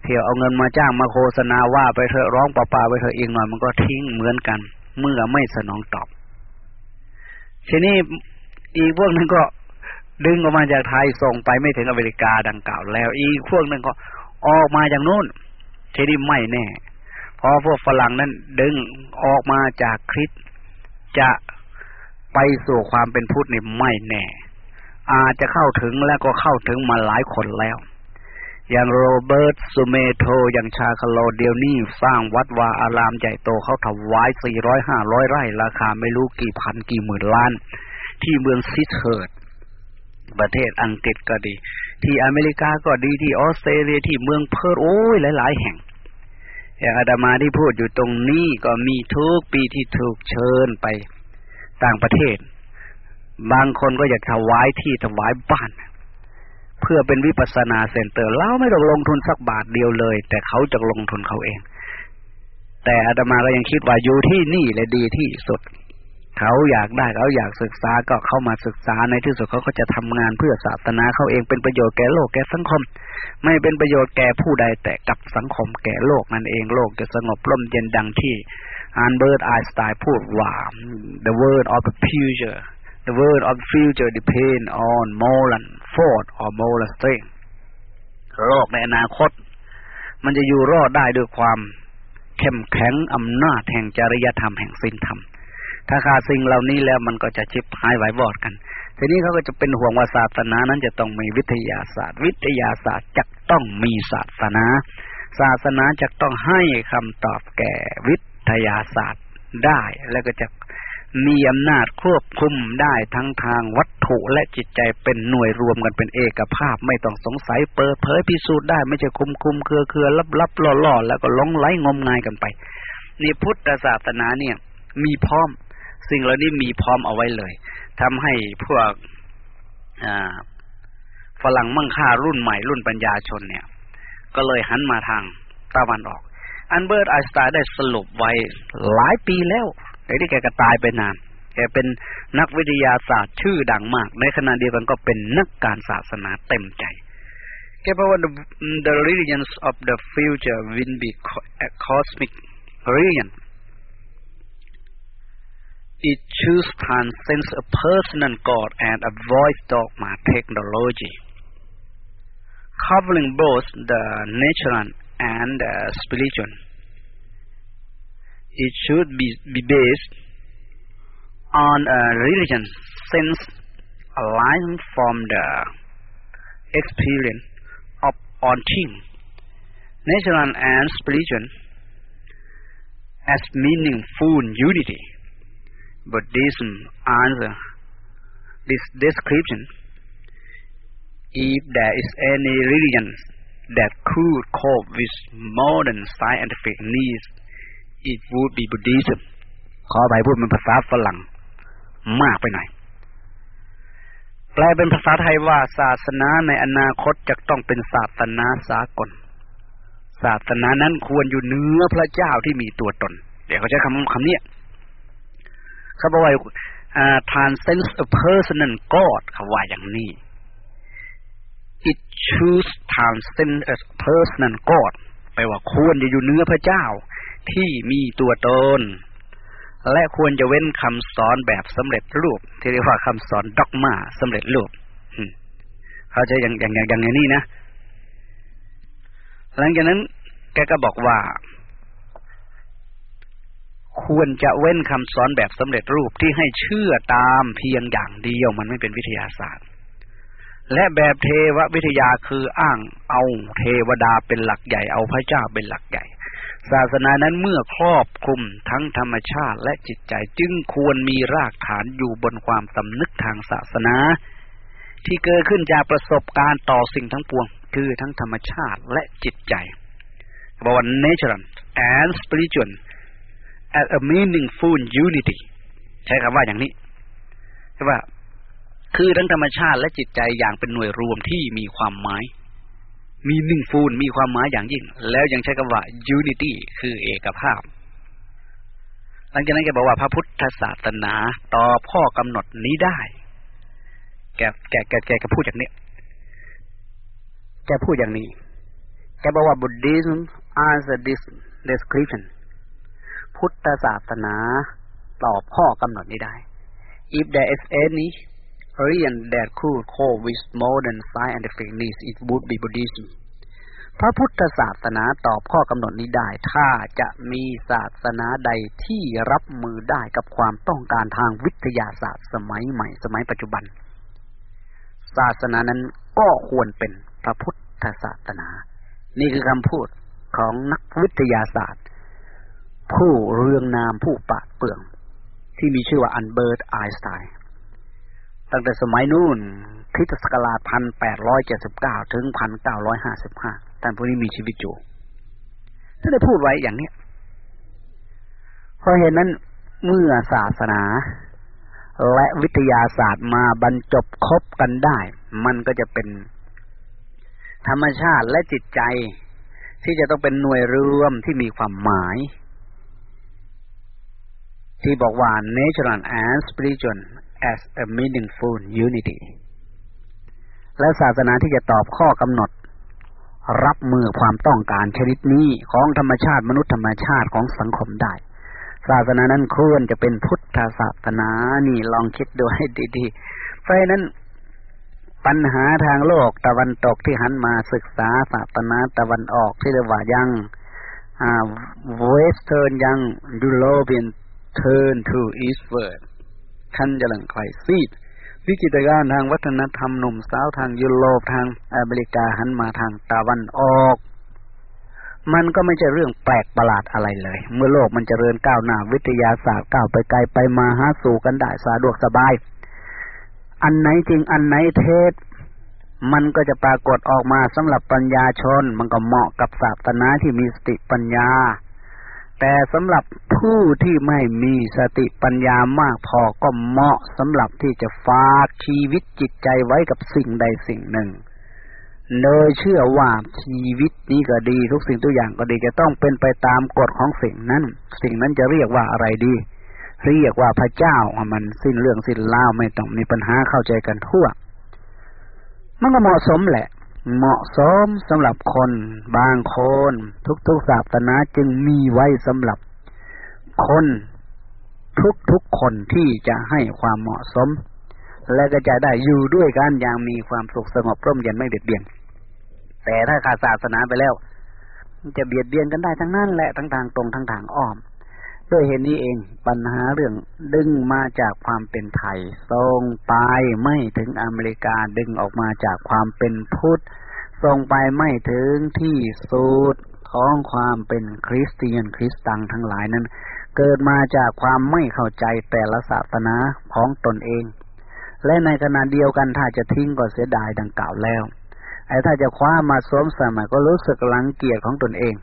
เที่ยวเอาเงินมาจ้างมาโฆษณาว่าไปเถอะร้องป่าป่าไปเถอะเองหน่อยมันก็ทิ้งเหมือนกัน เมื่อไม่สนองตอบ ทีนี้อีกพวกนึงก็ดึงออกมาจากไทยส่งไปไม่ถึงอเมริกาดังกล่าวแล้ว อีกพวกนึงก็ออกมาจากนู้นทีนี้ไม่แน่พอพวกฝรั่งนั้นดึงออกมาจากคริสจะไปสู่ความเป็นพุทธนี่ไม่แน่ อาจจะเข้าถึงแล้วก็เข้าถึงมาหลายคนแล้ว อย่างโรเบิร์ตสุเมโธอย่างชยสาโรเดียวนี่สร้างวัดวาอารามใหญ่โตเขาถวายสี่ร้อยห้าร้อยไร่ ราคาไม่รู้กี่พันกี่หมื่นล้าน ที่เมืองชิตเฮิร์สต์ประเทศอังกฤษก็ดี ที่อเมริกาก็ดีที่ออสเตรเลียที่เมืองเพิร์ธโอ้ยหลาย ๆ แห่งอย่างอาดามาที่พูดอยู่ตรงนี้ก็มีทุกปีที่ถูกเชิญไปต่างประเทศ บางคนก็อยากถวายที่ถวายบ้าน เพื่อเป็นวิปัสนาเซ็นเตอร์เราไม่ต้องลงทุนสักบาทเดียวเลย แต่เขาจะลงทุนเขาเอง แต่อาตมาก็ยังคิดว่าอยู่ที่นี่เลยดีที่สุด เขาอยากได้เขาอยากศึกษาก็เข้ามาศึกษาในที่สุดเขาก็จะทำงานเพื่อศาสนาเขาเองเป็นประโยชน์แก่โลกแก่สังคม ไม่เป็นประโยชน์แก่ผู้ใดแต่กับสังคมแก่โลกนั่นเองโลกจะสงบร่มเย็นดังที่อันเบิร์ตไอสไตน์พูดว่า the world of the future the world of the future depend on moral thought or moral strength โลกในอนาคต มันจะอยู่รอดได้ด้วยความเข้มแข็งอำนาจแห่งจริยธรรมแห่งศีลธรรม ถ้าขาดสิ่งเหล่านี้แล้วมันก็จะชิบหายไหวบอดกัน ทีนี้เขาก็จะเป็นห่วงว่าศาสนานั้นจะต้องมีวิทยาศาสตร์ วิทยาศาสตร์จะต้องมีศาสนา ศาสนาจะต้องให้คำตอบแก่วิทยาศาสตร์ได้ แล้วก็จะ มีอำนาจควบคุมได้ทั้งทางวัตถุและจิตใจเป็นหน่วยรวมกันเป็นเอกภาพไม่ต้องสงสัยเปิดเผยพิสูจน์ได้ไม่ใช่คุมคุมเครือเครือลับลับล่อล่อแล้วก็ล้งไหลงมงายกันไปนี่พุทธศาสนาเนี่ย มีพร้อม สิ่งเหล่านี้มีพร้อมเอาไว้เลยทำให้พวกฝรั่งมั่งค่ารุ่นใหม่รุ่นปัญญาชนเนี่ย ก็เลยหันมาทางตะวันออก อันเบิร์ตไอน์สไตน์ได้สรุปไว้หลายปีแล้ว แต่ที่แกก็ตายไปนาน แกเป็นนักวิทยาศาสตร์ชื่อดังมาก ในขณะเดียวกันก็เป็นนักการศาสนาเต็มใจ แกบอกว่า the, the religions of the future will be a cosmic religion it choose transcends a personal God and avoid dogma technology covering both the natural and the spiritual it should be, be based on a religion since aligned from the experience of on things, natural and spiritual, as meaningful unity. Buddhism answer this description. If there is any religion that could cope with modern scientific needs, it would be Buddhism ขอไปพูดเป็นภาษาฝรั่งมากไปหน่อย แปลเป็นภาษาไทยว่าศาสนาในอนาคตจะต้องเป็นศาสนาสากล ศาสนานั้นควรอยู่เนื้อพระเจ้าที่มีตัวตน เดี๋ยวเขาใช้คำคำนี้เขาบอกว่า transcends a personal God เขาว่าอย่างนี้ it choose transcend a personal God แปลว่าควรจะอยู่เนื้อพระเจ้า ที่มีตัวตน และควรจะเว้นคำสอนแบบสำเร็จรูป ที่เรียกว่าคำสอนด็อกมาสำเร็จรูปเขาจะอย่างอย่างอย่างอย่างนี้นะหลังจากนั้น แกก็บอกว่า ควรจะเว้นคำสอนแบบสำเร็จรูปที่ให้เชื่อตามเพียงอย่างเดียวมันไม่เป็นวิทยาศาสตร์และแบบเทววิทยาคืออ้างเอาเทวดาเป็นหลักใหญ่เอาพระเจ้าเป็นหลักใหญ่ ศาสนานั้นเมื่อครอบคลุมทั้งธรรมชาติและจิตใจจึงควรมีรากฐานอยู่บนความสำนึกทางศาสนา ที่เกิดขึ้นจากประสบการณ์ต่อสิ่งทั้งปวง คือทั้งธรรมชาติและจิตใจบอกว่า natural and spiritual as a meaningful unity ใช้คำว่าอย่างนี้ใช่ว่า คือทั้งธรรมชาติและจิตใจอย่างเป็นหน่วยรวมที่มีความหมาย มีหนึ่งฟูนมีความหมายอย่างยิ่ง แล้วยังใช้คำว่า unity คือเอกภาพ หลังจากนั้นแกบอกว่าพระพุทธศาสนาต่อพ่อกำหนดนี้ได้ แกแกแกแกแกพูดอย่างนี้ แกพูดอย่างนี้ แกบอกว่า Buddhism answer this description พุทธศาสนาตอบข้อกำหนดนี้ได้ if there is any religion that could cope with modern scientific needs it would be Buddhism พระพุทธศาสนาตอบข้อกำหนดนี้ได้ ถ้าจะมีศาสนาใดที่รับมือได้กับความต้องการทางวิทยาศาสตร์สมัยใหม่ สมัยปัจจุบัน ศาสนานั้นก็ควรเป็นพระพุทธศาสนา นี่คือคำพูดของนักวิทยาศาสตร์ ผู้เรืองนามผู้ปาเปลือง ที่มีชื่อว่าอันเบิร์ตไอน์สไตน์ ตั้งแต่สมัยนู้นคริสตศักราชพันแปดร้อยเจ็ดสิบเก้าถึงพันเก้าร้อยห้าสิบห้าท่านผู้นี้มีชีวิตอยู่ท่านได้พูดไว้อย่างนี้เพราะเหตุนั้นเมื่อศาสนา และวิทยาศาสตร์มาบรรจบคบกันได้ มันก็จะเป็น ธรรมชาติและจิตใจ ที่จะต้องเป็นหน่วยรวมที่มีความหมาย ที่บอกว่า natural and spiritual as a meaningful unity และศาสนาที่จะตอบข้อกำหนด รับมือความต้องการชนิดนี้ของธรรมชาติมนุษย์ธรรมชาติของสังคมได้ ศาสนานั้นควรจะเป็นพุทธศาสนานี่ลองคิดดูให้ดีๆเพราะนั้นปัญหาทางโลกตะวันตกที่หันมาศึกษาศาสนาตะวันออกที่เรียกว่ายัง Western young European turn to eastward ท่าน จะหลังไคลซีด วิกิตการทางวัฒนธรรมหนุ่มสาวทางยุโรปทางอเมริกาหันมาทางตะวันออก มันก็ไม่ใช่เรื่องแปลกประหลาดอะไรเลย เมื่อโลกมันจเจริญก้าวหน้าวิทยาศาสตร์ก้าวไปไกลไปมาหาสู่กันได้สะดวกสบาย อันไหนจริงอันไหนเทศมันก็จะปรากฏออกมาสำหรับปัญญาชน มันก็เหมาะกับศาสนาที่มีสติปัญญา แต่สำหรับ ผู้ที่ไม่มีสติปัญญามากพอก็เหมาะสำหรับที่จะฝากชีวิตจิตใจไว้กับสิ่งใดสิ่งหนึ่ง โดยเชื่อว่าชีวิตนี้ก็ดีทุกสิ่งทุกอย่างก็ดีจะต้องเป็นไปตามกฎของสิ่งนั้น สิ่งนั้นจะเรียกว่าอะไรดี เรียกว่าพระเจ้ามันสิ้นเรื่องสิ้นเล่าไม่ต้องมีปัญหาเข้าใจกันทั่ว มันก็เหมาะสมแหละเหมาะสมสำหรับคน บางคน ทุกๆศาสนาจึงมีไว้สำหรับ คนทุกๆคนที่จะให้ความเหมาะสม และก็จะได้อยู่ด้วยกันอย่างมีความสุขสงบร่มเย็นไม่เบียดเบียน แต่ถ้าขาดศาสนาไปแล้ว จะเบียดเบียนกันได้ทั้งนั้นแหละทั้งทางตรงทั้งทางอ้อมด้วยเหตุนี้เองปัญหาเรื่องดึงมาจากความเป็นไทยทรงไปไม่ถึงอเมริกาดึงออกมาจากความเป็นพุทธทรงไปไม่ถึงที่สุดของความเป็นคริสเตียนคริสตังทั้งหลายนั้น เกิดมาจากความไม่เข้าใจแต่ละศาสนาของตนเอง และในขณะเดียวกันถ้าจะทิ้งก็เสียดายดังกล่าวแล้วไอ้ถ้าจะคว้ามาสวมใส่มาก็รู้สึกหลังเกียจของตนเอง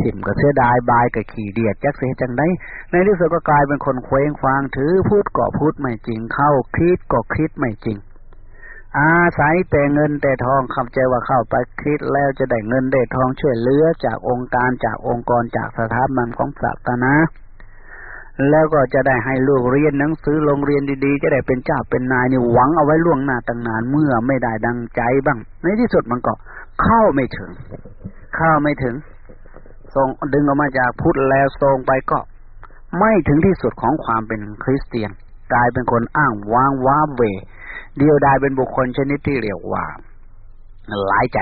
ถิ่มก็เสียดายบายกับขี่เดียดจักเสียจังไดในที่สุดก็กลายเป็นคนเคว้งคว้างถือพูดก็พูดไม่จริงเข้าคิดก็คิดไม่จริง อาศัยแต่เงินแต่ทองคำใจว่าเข้าไปคิดแล้วจะได้เงินได้ทองช่วยเหลือจากองค์การจากองค์กรจากสถาบันของศาสนาแล้วก็จะได้ให้ลูกเรียนหนังสือโรงเรียนดีๆ จะได้เป็นเจ้าเป็นนายนี่หวังเอาไว้ล่วงหน้าตั้งนานเมื่อไม่ได้ดังใจบ้าง ในที่สุดมันก็เข้าไม่ถึง เข้าไม่ถึงทรงดึงออกมาจากพุทธแล้วทรงไปก็ ไม่ถึงที่สุดของความเป็นคริสเตียน กลายเป็นคนอ้างว้างว้าเว เดียวดายเป็นบุคคลชนิดที่เรียกว่าหลายใจ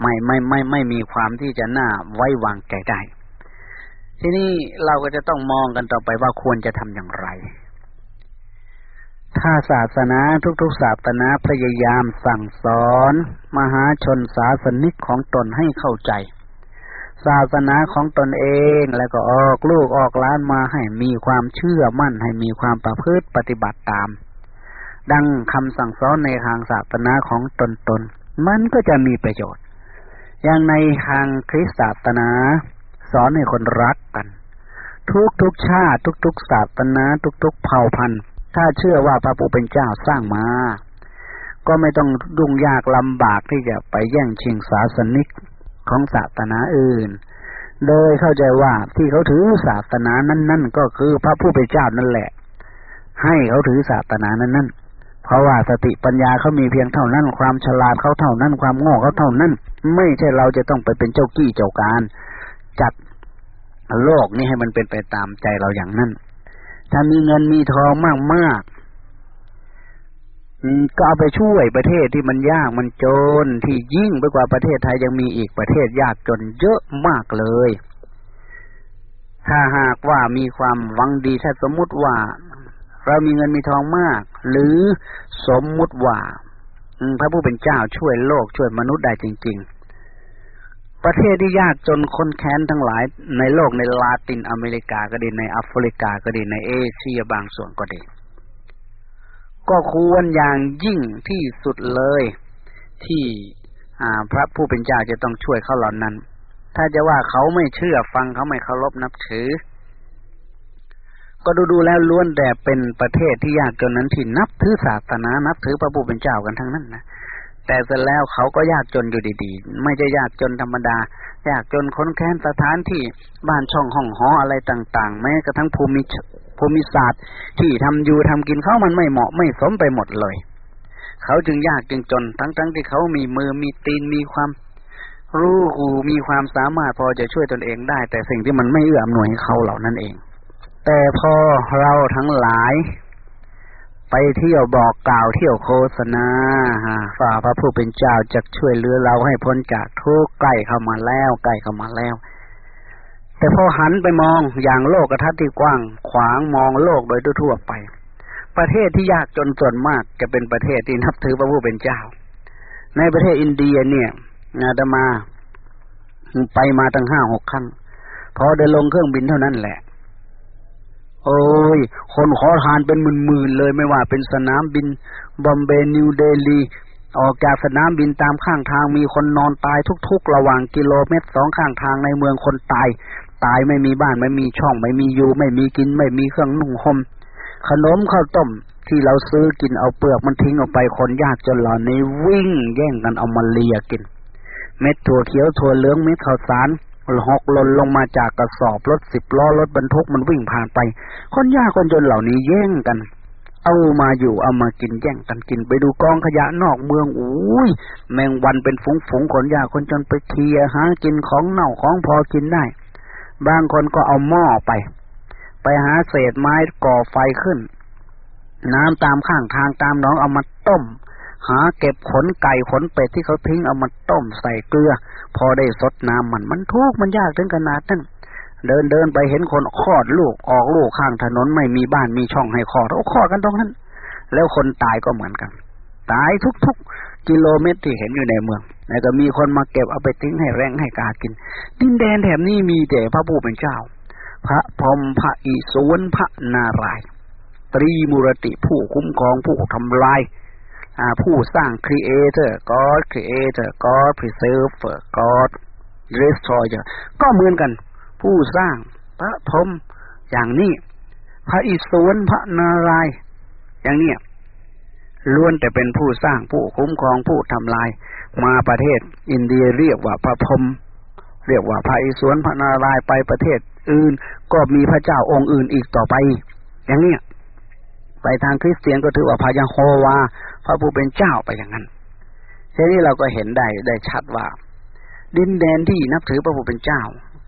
ไม่ไม่ไม่ไม่มีความที่จะน่าไว้วางใจได้ ทีนี้เราก็จะต้องมองกันต่อไปว่าควรจะทำอย่างไร ถ้าศาสนาทุกๆศาสนาพยายามสั่งสอน มหาชนศาสนิกของตนให้เข้าใจ ศาสนาของตนเองแล้วก็ออกลูกออกล้านมาให้มีความเชื่อมั่นให้มีความประพฤติปฏิบัติตาม ดังคำสั่งสอนในทางศาสนาของตนตน มันก็จะมีประโยชน์ อย่างในทางคริสตศาสนา สอนให้คนรักกัน ทุกทุกชาติ ทุกทุกศาสนา ทุกทุกเผ่าพันธุ์ถ้าเชื่อว่าพระผู้เป็นเจ้าสร้างมา ก็ไม่ต้องดุ่งยากลำบากที่จะไปแย่งชิงศาสนิกของศาสนาอื่น โดยเข้าใจว่าที่เขาถือศาสนานั้นนั่นก็คือพระผู้เป็นเจ้านั่นแหละ ให้เขาถือศาสนานั้นนั่น เพราะว่าสติปัญญาเขามีเพียงเท่านั้น ความฉลาดเขาเท่านั้น ความโง่เขาเท่านั้น ไม่ใช่เราจะต้องไปเป็นเจ้ากี้เจ้าการ จัดโลกนี้ให้มันเป็นไปตามใจเราอย่างนั้น ถ้ามีเงินมีทองมากมากก็เอาไปช่วยประเทศที่มันยากมันจนที่ยิ่งไปกว่าประเทศไทยยังมีอีกประเทศยากจนเยอะมากเลย ถ้าหากว่ามีความหวังดีถ้าสมมติว่า เรามีเงินมีทองมาก หรือสมมุติว่าพระผู้เป็นเจ้าช่วยโลกช่วยมนุษย์ได้จริง ๆ ประเทศที่ยากจนคนแค้นทั้งหลายในโลกในลาตินอเมริกาก็ดีในแอฟริกาก็ดีในเอเชียบางส่วนก็ดี ก็ควรอย่างยิ่งที่สุดเลย ที่พระผู้เป็นเจ้าจะต้องช่วยเขาเหล่านั้น ถ้าจะว่าเขาไม่เชื่อฟังเขาไม่เคารพนับถือ ก็ดูดูแล้วล้วนแต่เป็นประเทศที่ยากจนนั้นที่นับถือศาสนานับถือพระผู้เป็นเจ้ากันทั้งนั้นนะแต่เสร็จแล้วเขาก็ยากจนอยู่ดีๆ ไม่ใช่ยากจนธรรมดา ยากจนค้นแค้นสถานที่บ้านช่องห้องหออะไรต่าง ๆ แม้กระทั่งภูมิภูมิศาสตร์ที่ทำอยู่ทำกินเขามันไม่เหมาะไม่สมไปหมดเลย เขาจึงยากจึงจน ทั้งๆทที่เขามีมือมีตีนมีความรู้หูมีความสามารถพอจะช่วยตนเองได้ แต่สิ่งที่มันไม่เอื้ออำนวยให้เขาเหล่านั้นเอง แต่พอเราทั้งหลาย ไปเที่ยวบอกกล่าวเที่ยวโฆษณาฝ่าพระผู้เป็นเจ้าจะช่วยเหลือเราให้พ้นจากทุกข์ใกล้เข้ามาแล้วใกล้เข้ามาแล้ว แต่พอหันไปมองอย่างโลกกระทัดที่กว้าง ขวางมองโลกโดยทั่วไป ประเทศที่ยากจนส่วนมากจะเป็นประเทศที่นับถือพระผู้เป็นเจ้า ในประเทศอินเดียเนี่ยอาตมา ไปมาตั้งห้าหกครั้งพอเดินลงเครื่องบินเท่านั้นแหละ โอ้ย คนขอทานเป็นหมื่นๆเลยไม่ว่าเป็นสนามบินบอมเบย์นิวเดลี ออกจากสนามบินตามข้างทางมีคนนอนตายทุก ๆ ระหว่างกิโลเมตรสองข้างทางในเมืองคนตาย ตายไม่มีบ้านไม่มีช่อง ไม่มีอยู่ ไม่มีกิน ไม่มีเครื่องนุ่งห่มขนมข้าวต้มที่เราซื้อกินเอาเปลือกมันทิ้งออกไปคนยากจนเหล่านี้วิ่งแย่งกันเอามาเลียกิน เม็ดถั่วเขียวถั่วเหลืองเม็ดข้าวสาร หกหล่นลงมาจากกระสอบรถสิบล้อรถบรรทุกมันวิ่งผ่านไป คนยากคนจนเหล่านี้แย่งกัน เอามาอยู่เอามากินแย่งกันกินไปดูกองขยะนอกเมืองอุ้ยแมงวันเป็นฝูงฝูงคนยากคนจนไปเคลียหากินของเน่าของพอกินได้ บางคนก็เอาหม้อไป ไปหาเศษไม้ก่อไฟขึ้น น้ำตามข้างทางตามหนองเอามาต้ม หาเก็บขนไก่ขนเป็ดที่เขาทิ้งเอามาต้มใส่เกลือ พอได้สดน้ำมันมันทุกข์มันยากถึงขนาดนั้นเดินเดินไปเห็นคนคลอดลูกออกลูกข้างถนนไม่มีบ้านมีช่องให้คลอดเขาคลอดกันตรงนั้น แล้วคนตายก็เหมือนกัน ตายทุกๆ กิโลเมตรที่เห็นอยู่ในเมืองแล้วก็มีคนมาเก็บเอาไปทิ้งให้แรงให้กากิน ดินแดนแถบนี้มีแต่พระผู้เป็นเจ้า พระพรหมพระอิศวรพระนารายตรีมุรติผู้คุ้มครองผู้ทำลาย ผู้สร้าง creator God creator God preserver God destroyer ก็เหมือนกัน ผู้สร้างพระพรหมอย่างนี้ พระอิศวรพระนารายอย่างนี้ล้วนแต่เป็นผู้สร้างผู้คุ้มครองผู้ทำลาย มาประเทศ อินเดียเรียกว่าพระพรหมเรียกว่าพระอิศวรพระนารายไปประเทศอื่น ก็มีพระเจ้าองค์อื่นอีกต่อไป อย่างนี้ไปทางคริสเตียนก็ถือว่าพระยาโฮวา ระผู้เป็นเจ้าไปอย่างนั้นทีนี้เราก็เห็นได้ได้ชัดว่า ดินแดนที่นับถือพระผู้เป็นเจ้า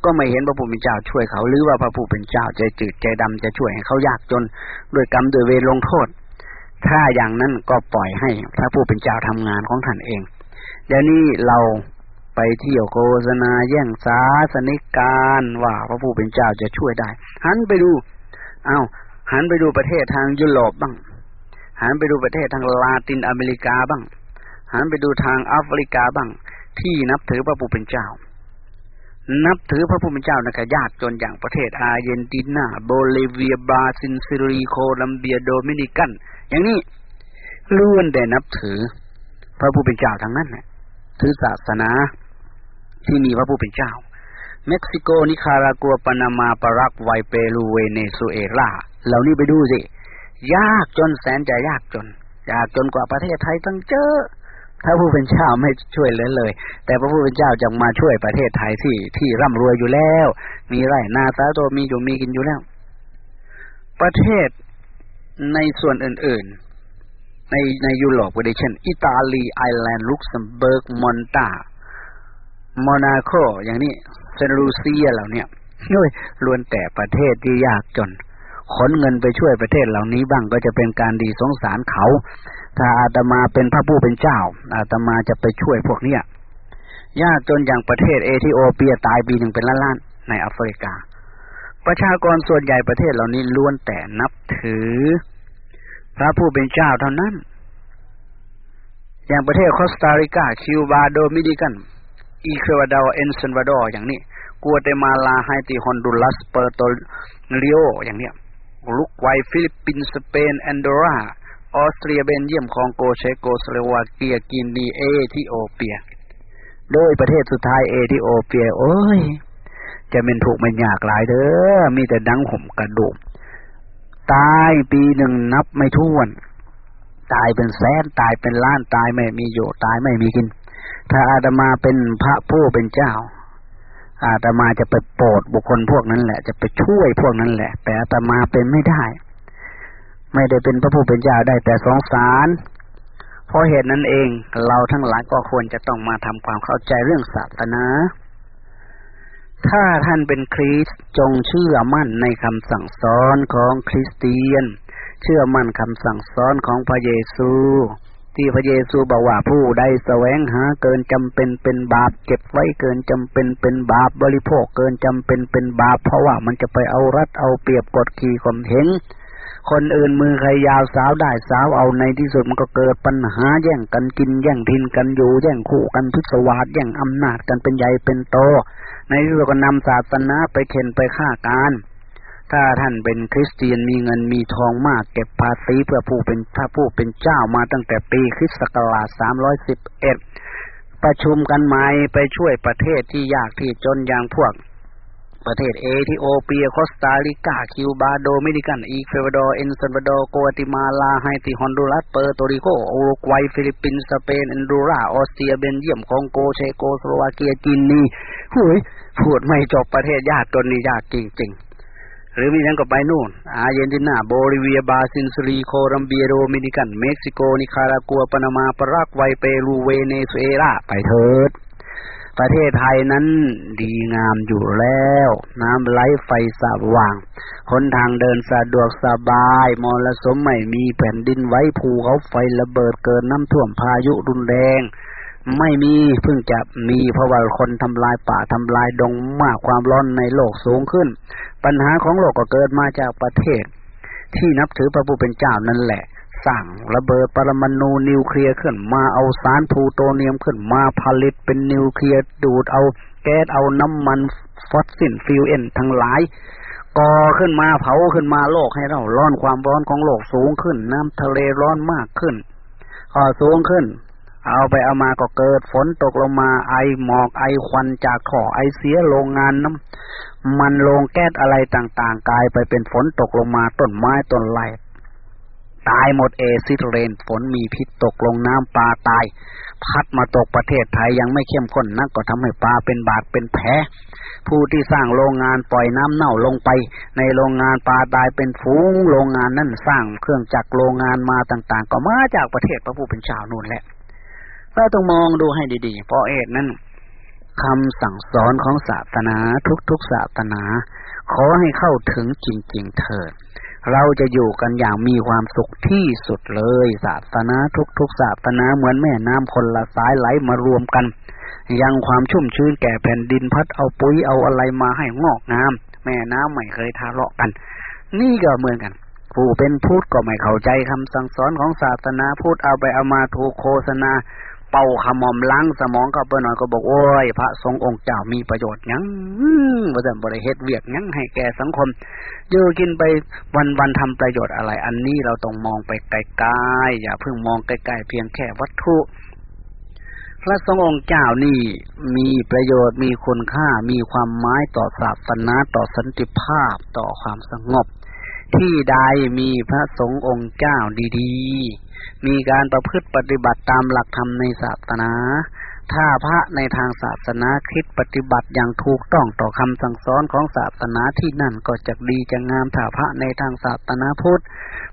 ก็ไม่เห็นพระผู้เป็นเจ้าช่วยเขา หรือว่าพระผู้เป็นเจ้าใจจืดใจดำจะช่วยให้เขายากจนด้วยกรรมด้วยเวรลงโทษ ถ้าอย่างนั้นก็ปล่อยให้พระผู้เป็นเจ้าทำงานของท่านเอง เดี๋ยวนี้เราไปเที่ยวโฆษณาแย่งสาสนิการว่าพระผู้เป็นเจ้าจะช่วยได้ หันไปดู เอาหันไปดูประเทศทางยุโรปบ้าง หันไปดูประเทศทางลาตินอเมริกาบ้าง หันไปดูทางแอฟริกาบ้าง ที่นับถือพระผู้เป็นเจ้า นับถือพระผู้เป็นเจ้านะครับยากจนอย่างประเทศอาร์เจนตินาโบลิเวียบราซิลซิลีโคลัมเบียโดมินิกัน อย่างนี้ล้วนแต่นับถือพระผู้เป็นเจ้าทั้งนั้นแหละถือศาสนาที่มีพระผู้เป็นเจ้า เม็กซิโกนิคารากัวปานามาปารักไวเปรูเวเนซุเอลา เหล่านี้ไปดูสิ ยากจนแสนจะยากจน ยากจนกว่าประเทศไทยตั้งเจอพระผู้เป็นเจ้าไม่ช่วยเลยเลย แต่พระผู้เป็นเจ้าจะมาช่วยประเทศไทยที่ที่ร่ำรวยอยู่แล้ว มีไร่นาสาโตมีอยู่มีกินอยู่แล้ว ประเทศในส่วนอื่น ๆ ในในยุโรปก็ได้เช่น อิตาลีไอร์แลนด์ลุกเซมเบิร์กมอลตาโมนาโกอย่างนี้เซนต์ลูเซียเหล่านี้ด้วยล้วนแต่ประเทศที่ยากจน ขนเงินไปช่วยประเทศเหล่านี้บ้างก็จะเป็นการดีสงสารเขา ถ้าอาตมาเป็นพระผู้เป็นเจ้า อาตมาจะไปช่วยพวกเนี้ยยากจนอย่างประเทศเอธิโอเปียตายปีหนึ่งเป็นล้านๆในแอฟริกา ประชากรส่วนใหญ่ประเทศเหล่านี้ล้วนแต่นับถือ พระผู้เป็นเจ้าเท่านั้น อย่างประเทศคอสตาริกา คิวบา โดมินิกัน เอกวาดอร์เอลซัลวาดอร์อย่างนี้กัวเตมาลาไฮติฮอนดูรัสเปอร์โตริโกอย่างเนี้ย อุรุกวัยฟิลิปปินส์สเปนแอนโดร่าออสเตรียเบลเยียมคองโกเชโกสโลวาเกียกินนีเอธิโอเปีย โดยประเทศสุดท้ายเอธิโอเปีย โอ้ย จะเป็นถูกมันยากหลายเด้อมีแต่ดังห่มกระดูกตายปีหนึ่งนับไม่ถ้วน ตายเป็นแสนตายเป็นล้านตายไม่มีอยู่ตายไม่มีกิน ถ้าอาตมาเป็นพระผู้เป็นเจ้า อาตมาจะไปโปรดบุคคลพวกนั้นแหละ จะไปช่วยพวกนั้นแหละ แต่อาตมาเป็นไม่ได้ ไม่ได้เป็นพระผู้เป็นเจ้าได้แต่สงสาร เพราะเหตุนั้นเองเราทั้งหลายก็ควรจะต้องมาทำความเข้าใจเรื่องศาสนา ถ้าท่านเป็นคริสจงเชื่อมั่นในคำสั่งสอนของคริสเตียน เชื่อมั่นคำสั่งสอนของพระเยซู ที่พระเยซูบอกว่าผู้ใดแสวงหาเกินจำเป็นเป็นบาปเก็บไว้เกินจำเป็นเป็นบาปบริโภคเกินจำเป็นเป็นบาป เพราะว่ามันจะไปเอารัดเอาเปรียบกดขี่ข่มเหงคนอื่นมือใครยาวสาวได้สาวเอาในที่สุดมันก็เกิดปัญหาแย่งกันกินแย่งทินกันอยู่ แย่งคู่กันพิศวาสแย่งอำนาจกันเป็นใหญ่เป็นโต ในที่สุดก็นำศาสนาไปเข็นไปฆ่าการ ถ้าท่านเป็นคริสเตียนมีเงินมีทองมากเก็บภาษีเพื่อผู้เป็นพระผู้เป็นเจ้ามาตั้งแต่ปีคริสต์ศักราช311ประชุมกันใหม่ไปช่วยประเทศที่ยากที่จนอย่างพวก ประเทศเอธิโอเปีย คอสตาริกา คิวบา โดมินิกัน เอกวาดอร์เอลซัลวาดอร์กัวเตมาลา ไฮติ ฮอนดูรัส เปอร์โตริโกอุรุกวัย ฟิลิปปินส์ สเปนแอนดอร์รา ออสเตรีย เบลเยียม คองโก เชโกสโลวาเกีย กินนีหุยพูดไม่จบประเทศยากจนนี่ยากจริง หรือมีนั้นก็ไปนู่น อาร์เจนตินาโบลิเวียบราซิลชิลีโคลัมเบียโดมินิกัน เม็กซิโก นิคารากัวปานามาปารากวัยเปรูเวเนซุเอลาไปเถิด ประเทศไทยนั้นดีงามอยู่แล้ว น้ำไหลไฟสว่างหนทางเดินสะดวกสบายมรสมไม่มีแผ่นดินไหวภูเขาไฟระเบิดเกินน้ำท่วมพายุรุนแรง ไม่มีเพิ่งจะมีเพราะว่าคนทำลายป่าทำลายดงมากความร้อนในโลกสูงขึ้น ปัญหาของโลกก็เกิดมาจากประเทศ ที่นับถือพระผู้เป็นเจ้านั่นแหละ สั่งระเบิดปรมาณูนิวเคลียร์ขึ้นมาเอาสารพูโตเนียมขึ้นมาผลิตเป็นนิวเคลียร์ดูดเอาแก๊สเอาน้ำมัน fossil fuel ทั้งหลายก่อขึ้นมาเผาขึ้นมาโลกให้เราร้อนความร้อนของโลกสูงขึ้น น้ำทะเลร้อนมากขึ้นพอสูงขึ้น เอาไปเอามาก็เกิดฝนตกลงมาไอหมอกไอควันจากท่อไอเสียโรงงานน้ำมันโรงแก๊สอะไรต่างๆ กลายไปเป็นฝนตกลงมาต้นไม้ต้นไม้ตายหมด acid rain ฝนมีพิษตกลงน้ำปลาตาย พัดมาตกประเทศไทยยังไม่เข้มข้นนักก็ทำให้ปลาเป็นบาดเป็นแผลผู้ที่สร้างโรงงานปล่อยน้ำเน่าลงไป ในโรงงานปลาตายเป็นฟูงโรงงานนั่นสร้างเครื่องจักรโรงงานมาต่าง ๆ ก็มาจากประเทศพระผู้เป็นชาวนู่นแหละ เราต้องมองดูให้ดีๆเพราะเอตนั้นคำสั่งสอนของศาสนาทุกๆศาสนา ขอให้เข้าถึงจริง ๆ เถิด เราจะอยู่กันอย่างมีความสุขที่สุดเลยศาสนาทุกๆศาสนาเหมือนแม่น้ำคนละสายไหลมารวมกัน ยังความชุ่มชื้นแก่แผ่นดินพัดเอาปุ๋ยเอาอะไรมาให้งอกงาม แม่น้ำไม่เคยทะเลาะกัน นี่ก็เหมือนกันผู้เป็นพูดก็ไม่เข้าใจคำสั่งสอนของศาสนาพูดเอาไปเอามาถูกโฆษณา เป่าขมอมล้างสมองก็ไปหน่อยก็บอกโอ้ยพระสงฆ์องค์เจ้ามีประโยชน์ยังบ่ได้บริเฮ็ดเวียกยังให้แก่สังคมอยู่กินไปวันวันทำประโยชน์อะไร อันนี้เราต้องมองไปไกลๆอย่าเพิ่งมองไกลๆเพียงแค่วัตถุพระสงฆ์องค์เจ้านี่มีประโยชน์มีคุณค่ามีความหมายต่อศาสนาต่อสันติภาพต่อความสงบ ที่ใดมีพระสงฆ์องค์เจ้าดีๆ มีการประพฤติปฏิบัติตามหลักธรรมในศาสนา ถ้าพระในทางศาสนาคิดปฏิบัติอย่างถูกต้องต่อคำสั่งสอนของศาสนาที่นั่นก็จะดีจะงามถ้าพระในทางศาสนาพุทธ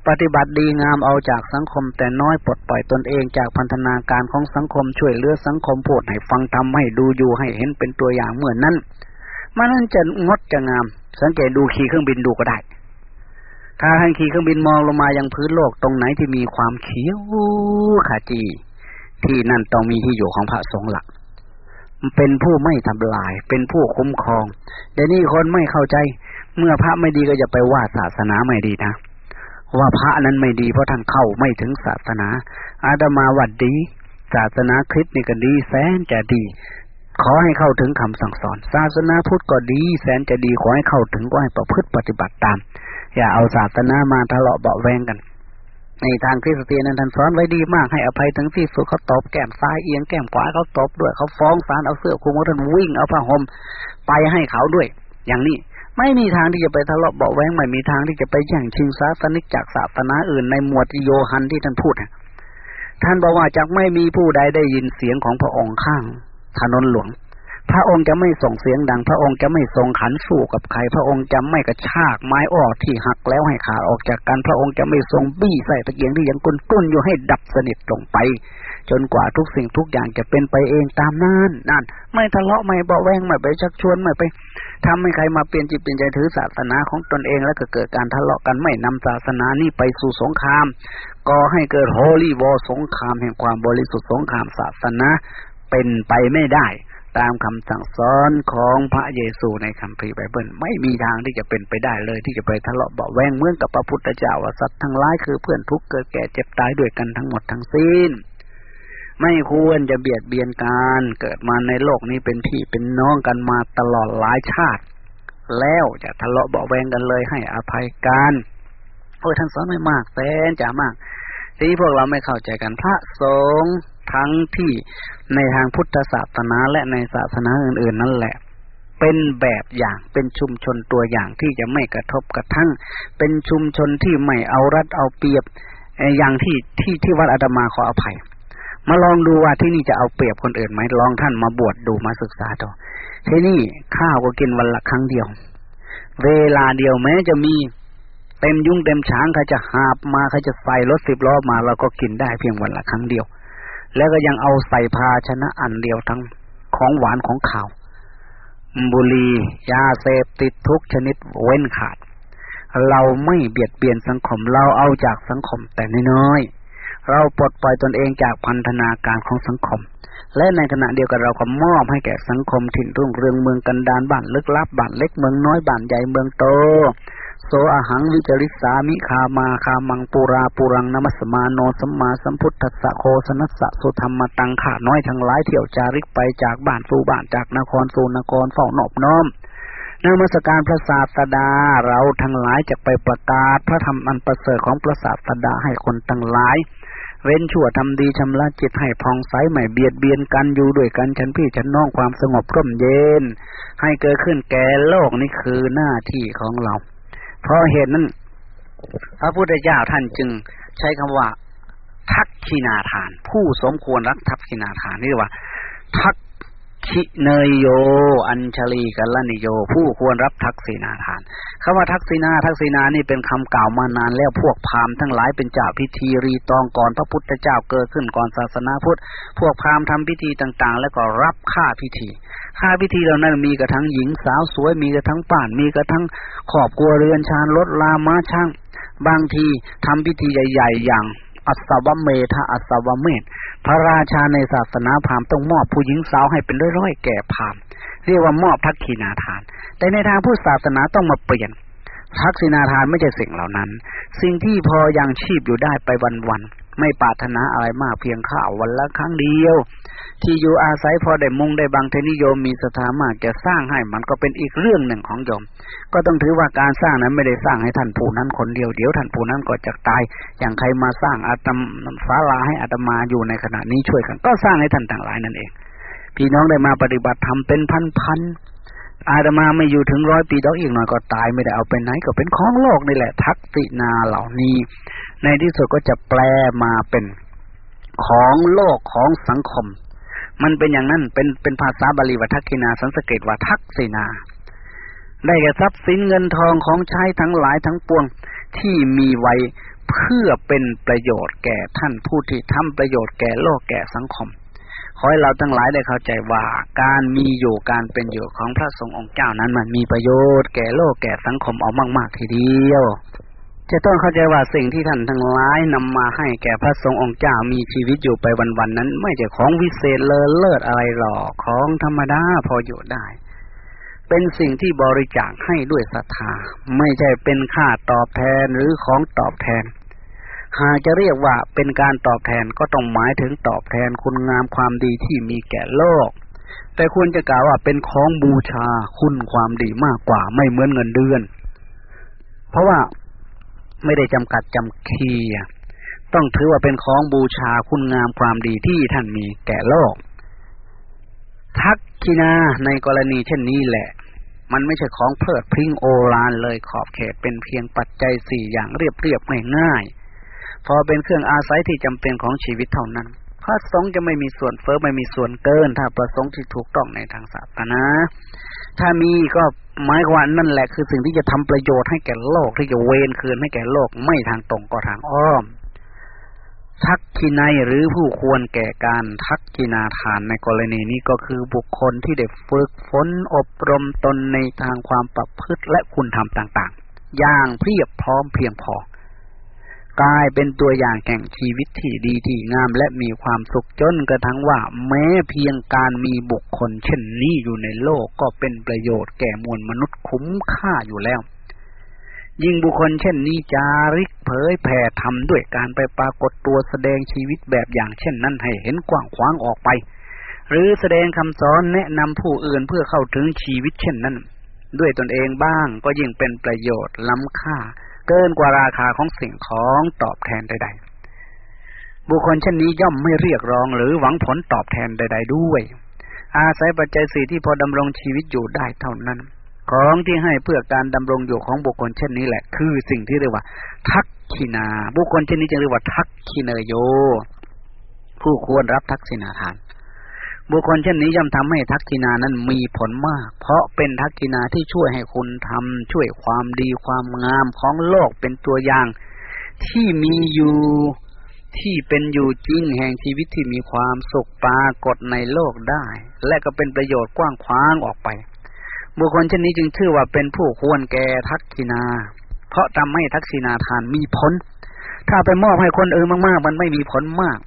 ปฏิบัติดีงามเอาจากสังคมแต่น้อยปลดปล่อยตนเองจากพันธนาการของสังคมช่วยเหลือสังคมพูดให้ฟังทำให้ดูอยู่ให้เห็นเป็นตัวอย่างเหมือนนั้นมันนั่นจะงดจะงาม สังเกตดูขี่เครื่องบินดูก็ได้ ถ้าท่านขี่เครื่องบินมองลงมายังพื้นโลกตรงไหนที่มีความเขียวขจี ที่นั่นต้องมีที่อยู่ของพระสงฆ์หลักเป็นผู้ไม่ทำลาย เป็นผู้คุ้มครอง เดี๋ยวนี้คนไม่เข้าใจ เมื่อพระไม่ดีก็อย่าไปว่าศาสนาไม่ดีนะ ว่าพระนั้นไม่ดีเพราะท่านเข้าไม่ถึงศาสนา อาดามาวัดดี ศาสนาคริสต์นี่ก็ดีแสนจะดี ขอให้เข้าถึงคำสั่งสอน ศาสนาพุทธก็ดี แสนจะดีขอให้เข้าถึงก็ให้ประพฤติปฏิบัติตาม อย่าเอาศาสนามาทะเลาะเบาแวงกัน ในทางคริสเตียนนั้นท่านสอนไว้ดีมากให้อภัยทั้งที่สุดเขาตบแก้มซ้ายเอียงแก้มขวาเขาตบด้วยเขาฟ้องศาลเอาเสื้อคลุมท่านวิ่งเอาผ้าห่มไปให้เขาด้วย อย่างนี้ไม่มีทางที่จะไปทะเลาะเบาแวงไม่มีทางที่จะไปแย่งชิงศาสนิกจากศาสนาอื่นในหมวดโยฮันที่ท่านพูดท่านบอกว่าจากไม่มีผู้ใดได้ยินเสียงของพระองค์ข้างถนนหลวง พระองค์จะไม่ส่งเสียงดัง พระองค์จะไม่ส่งขันสู้กับใคร พระองค์จะไม่กระชากไม้ออกที่หักแล้วให้ขาดออกจากกัน พระองค์จะไม่ทรงบี้ใส่ตะเกียงที่ยังกุนกุ้นอยู่ให้ดับสนิทลงไป จนกว่าทุกสิ่งทุกอย่างจะเป็นไปเองตามนั้นนั่นไม่ทะเลาะไม่เบาแวงไม่ไปชักชวนไม่ไปทำให้ใครมาเปลี่ยนจิตเปลี่ยนใจถือศาสนาของตนเองแล้วก็เกิดการทะเลาะกันไม่นำศาสนานี้ไปสู่สงครามก่อให้เกิดโฮลีวอสงครามแห่งความบริสุทธิ์สงครามศาสนาเป็นไปไม่ได้ ตามคำสั่งสอนของพระเยซูในคัมภีร์ไบเบิลไม่มีทางที่จะเป็นไปได้เลยที่จะไปทะเลาะเบาแวงเหมือนกับพระพุทธเจ้าว่าสัตว์ทั้งหลายคือเพื่อนทุกเกิดแก่เจ็บตายด้วยกันทั้งหมดทั้งสิ้น ไม่ควรจะเบียดเบียนกันเกิดมาในโลกนี้เป็นพี่เป็นน้องกันมาตลอดหลายชาติ แล้วจะทะเลาะเบาแวงกันเลยให้อภัยกันโอ้ท่านสอนไม่มากแสนจะมากทีนี้พวกเราไม่เข้าใจกันพระสงฆ์ ทั้งที่ในทางพุทธศาสนาและในศาสนาอื่น ๆ นั่นแหละ เป็นแบบอย่างเป็นชุมชนตัวอย่างที่จะไม่กระทบกระทั่ง เป็นชุมชนที่ไม่เอารัดเอาเปรียบอย่างที่ที่ที่วัดอาตมาขออภัย มาลองดูว่าที่นี่จะเอาเปรียบคนอื่นไหมลองท่านมาบวชดดูมาศึกษาดูที่นี่ข้าวก็กินวันละครั้งเดียว เวลาเดียวแม้จะมีเต็มยุ่งเต็มช้างเขาจะหาบมาเขาจะใส่รถสิบล้อมาเราก็กินได้เพียงวันละครั้งเดียว แล้วก็ยังเอาใส่ภาชนะอันเดียวทั้งของหวานของข่าว บุหรี่ยาเสพติดทุกชนิดเว้นขาด เราไม่เบียดเบียนสังคมเราเอาจากสังคมแต่น้อยๆเราปลดปล่อยตนเองจากพันธนาการของสังคม และในขณะเดียวกันเราก็มอบให้แก่สังคมถิ่นรุ่งเรืองเมืองกันดานบ้านลึกลับบ้านเล็กเมืองน้อยบ้านใหญ่เมืองโต โสอาหังวิจริสามิคามาคามังปุราปุรังนมัสมาโนสัมมาสัมพุทธัสสะโคสนัสสะสุธรรมตังขาน้อยทั้งหลายเที่ยวจาริกไปจากบ้านสู่บ้านจากนครสู่นครเฝ้านอบน้อมนมัสการพระศาสดาเราทั้งหลายจะไปประกาศพระธรรมอันประเสริฐของพระศาสดาให้คนทั้งหลาย เว้นชั่วทำดีชำระจิตให้พองใสไม่เบียดเบียนกันอยู่ด้วยกันฉันพี่ฉันน้องความสงบร่มเย็น ให้เกิดขึ้นแก่โลกนี่คือหน้าที่ของเรา เพราะเหตุนั้น พระพุทธเจ้าท่านจึงใช้คำว่า ทักขินาทาน ผู้สมควรรับทักขินาทานนี่ว่า ทักขิเนยโย อัญชลีกัลนิโย ผู้ควรรับทักษินาทานคำว่าทักษินาทักษินานี่เป็นคำกล่าวมานานแล้วพวกพราหมณ์ทั้งหลายเป็นเจ้าพิธีรีตองก่อนพระพุทธเจ้าเกิดขึ้นก่อนศาสนาพุทธ พวกพราหมณ์ทำพิธีต่างๆ แล้วก็รับค่าพิธี ค่าพิธีเหล่านั้นมีกระทั่งหญิงสาวสวยมีกระทั่งป่าน มีกระทั่งขอบกลัวเรือนชานรถลาม้าช่าง บางทีทำพิธีใหญ่ ๆ อย่างอัศวเมธาอัศวเมธพระราชาในศาสนาพราหมณ์ต้องมอบผู้หญิงสาวให้เป็นร้อยๆแก่พราหมณ์เรียกว่ามอบทักขีนาทาน แต่ในทางพุทธศาสนาต้องมาเปลี่ยนทักษินาทานไม่ใช่สิ่งเหล่านั้น สิ่งที่พอยังชีพอยู่ได้ไปวันๆไม่ปรารถนาอะไรมากเพียงข้าววันละครั้งเดียว ที่อยู่อาศัยพอได้มุงได้บางเทนิยมมีสถามากจะสร้างให้มันก็เป็นอีกเรื่องหนึ่งของโยม ก็ต้องถือว่าการสร้างนั้นไม่ได้สร้างให้ท่านผู้นั้นคนเดียวเดี๋ยวท่านผู้นั้นก็จะตาย อย่างใครมาสร้างอาตมศาลาให้อาตมาอยู่ในขณะนี้ช่วยกัน ก็สร้างให้ท่านต่างหลายนั่นเอง พี่น้องได้มาปฏิบัติธรรมเป็นพันๆอาตมาไม่อยู่ถึงร้อยปีดอกอีกหน่อยก็ตายไม่ได้เอาไปไหนก็เป็นของโลกนี่แหละ ทักษินาเหล่านี้ ในที่สุดก็จะแปลมาเป็นของโลกของสังคม มันเป็นอย่างนั้น เป็นเป็นภาษาบาลีวัทักกินาสันสกฤตว่าทักษินา ได้แก่ทรัพย์สินเงินทองของใช้ทั้งหลายทั้งปวงที่มีไว้เพื่อเป็นประโยชน์แก่ท่านผู้ที่ทำประโยชน์แก่โลกแก่สังคม ขอให้เราทั้งหลายได้เข้าใจว่าการมีอยู่การเป็นอยู่ของพระสงฆ์องค์เจ้านั้นมันมีประโยชน์แก่โลกแก่สังคมเอามาก ๆ ทีเดียว จะต้องเข้าใจว่าสิ่งที่ท่านทั้งหลายนำมาให้แก่พระสงฆ์องค์เจ้ามีชีวิตอยู่ไปวันๆนั้น ไม่ใช่ของวิเศษเลอเลิศอะไรหรอกของธรรมดาพออยู่ได้ เป็นสิ่งที่บริจาคให้ด้วยศรัทธา ไม่ใช่เป็นค่าตอบแทนหรือของตอบแทน หากจะเรียกว่าเป็นการตอบแทนก็ต้องหมายถึงตอบแทนคุณงามความดีที่มีแก่โลก แต่ควรจะกล่าวว่าเป็นของบูชาคุณความดีมากกว่าไม่เหมือนเงินเดือน เพราะว่า ไม่ได้จำกัดจำคีต้องถือว่าเป็นของบูชาคุณงามความดีที่ท่านมีแก่โลก ทักคินาในกรณีเช่นนี้แหละ มันไม่ใช่ของเพลิดพิงโอรานเลยขอบเขตเป็นเพียงปัจจัยสี่อย่างเรียบเรียบง่ายๆพอเป็นเครื่องอาศัยที่จำเป็นของชีวิตเท่านั้นขระสงฆ์จะไม่มีส่วนเฟ้อไม่มีส่วนเกิน ถ้าประสงค์ที่ถูกต้องในทางศาสนาถ้ามีก็ หมายความนั่นแหละคือสิ่งที่จะทำประโยชน์ให้แก่โลกที่จะเวนคืนให้แก่โลกไม่ทางตรงก็ทางอ้อม ทักขินายหรือผู้ควรแก่การทักกินาทานในกรณีนี้ก็คือบุคคลที่ได้ฝึกฝนอบรมตนในทางความประพฤติและคุณธรรมต่าง ๆ อย่างเพียบพร้อมเพียงพอ กลายเป็นตัวอย่างแห่งชีวิตที่ดีที่งามและมีความสุขจนกระทั่งว่า แม้เพียงการมีบุคคล เช่นนี้อยู่ในโลกก็เป็นประโยชน์แก่มวลมนุษย์คุ้มค่าอยู่แล้ว ยิ่งบุคคลเช่นนี้จาริกเผยแผ่ทำด้วยการไปปรากฏตัวแสดงชีวิตแบบอย่างเช่นนั้นให้เห็นกว้างขวางออกไป หรือแสดงคำสอนแนะนำผู้อื่นเพื่อเข้าถึงชีวิตเช่นนั้น ด้วยตนเองบ้างก็ยิ่งเป็นประโยชน์ล้ำค่า เกินกว่าราคาของสิ่งของตอบแทนใด ๆ บุคคลเช่นนี้ย่อมไม่เรียกร้องหรือหวังผลตอบแทนใด ๆ ด้วย อาศัยปัจจัยสี่ที่พอดำรงชีวิตอยู่ได้เท่านั้น ของที่ให้เพื่อการดำรงอยู่ของบุคคลเช่นนี้แหละ คือสิ่งที่เรียกว่า ทักขินา บุคคลเช่นนี้จึงเรียกว่าทักขิเนโย ผู้ควรรับทักษิณาทาน บุคคลเช่นนี้ย่อมทำให้ทักกินานั้นมีผลมาก เพราะเป็นทักกินาที่ช่วยให้คุณทำช่วยความดีความงามของโลกเป็นตัวอย่าง ที่มีอยู่ที่เป็นอยู่จริงแห่งชีวิตที่มีความสุขปรากฏในโลกได้ และก็เป็นประโยชน์กว้างขวางออกไป บุคคลเช่นนี้จึงชื่อว่าเป็นผู้ควรแก่ทักกินาเพราะทำให้ทักษินาทานมีผล ถ้าไปมอบให้คนอื่นมากๆ มันไม่มีผลมาก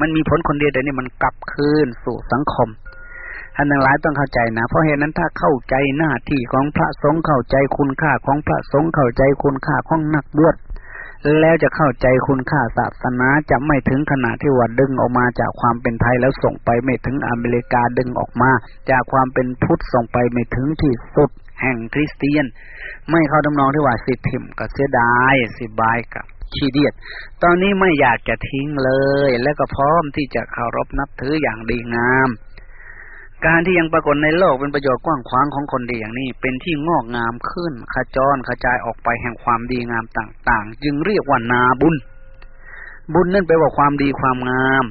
มันมีผลคนเดียวแต่นี่มันกลับคืนสู่สังคมท่านทั้งหลายต้องเข้าใจนะ เพราะเหตุนั้นถ้าเข้าใจหน้าที่ของพระสงฆ์เข้าใจคุณค่าของพระสงฆ์เข้าใจคุณค่าของนักบวชแล้วจะเข้าใจคุณค่าศาสนาจะไม่ถึงขนาดที่ว่าดึงออกมาจากความเป็นไทยแล้วส่งไปไม่ถึงอเมริกาดึงออกมา จากความเป็นพุทธส่งไปไม่ถึงที่สุดแห่งคริสเตียน ไม่เข้าดำนองที่ว่าสิทิมกับเสียดายสิบายกับ ขี้เดียด ตอนนี้ไม่อยากจะทิ้งเลย และก็พร้อมที่จะเคารพนับถืออย่างดีงาม การที่ยังปรากฏในโลกเป็นประโยชน์กว้างขวางของคนดีอย่างนี้ เป็นที่งอกงามขึ้นขจรกระจายออกไปแห่งความดีงามต่าง ๆ จึงเรียกว่านาบุญ บุญนั่นแปลว่าความดีความงาม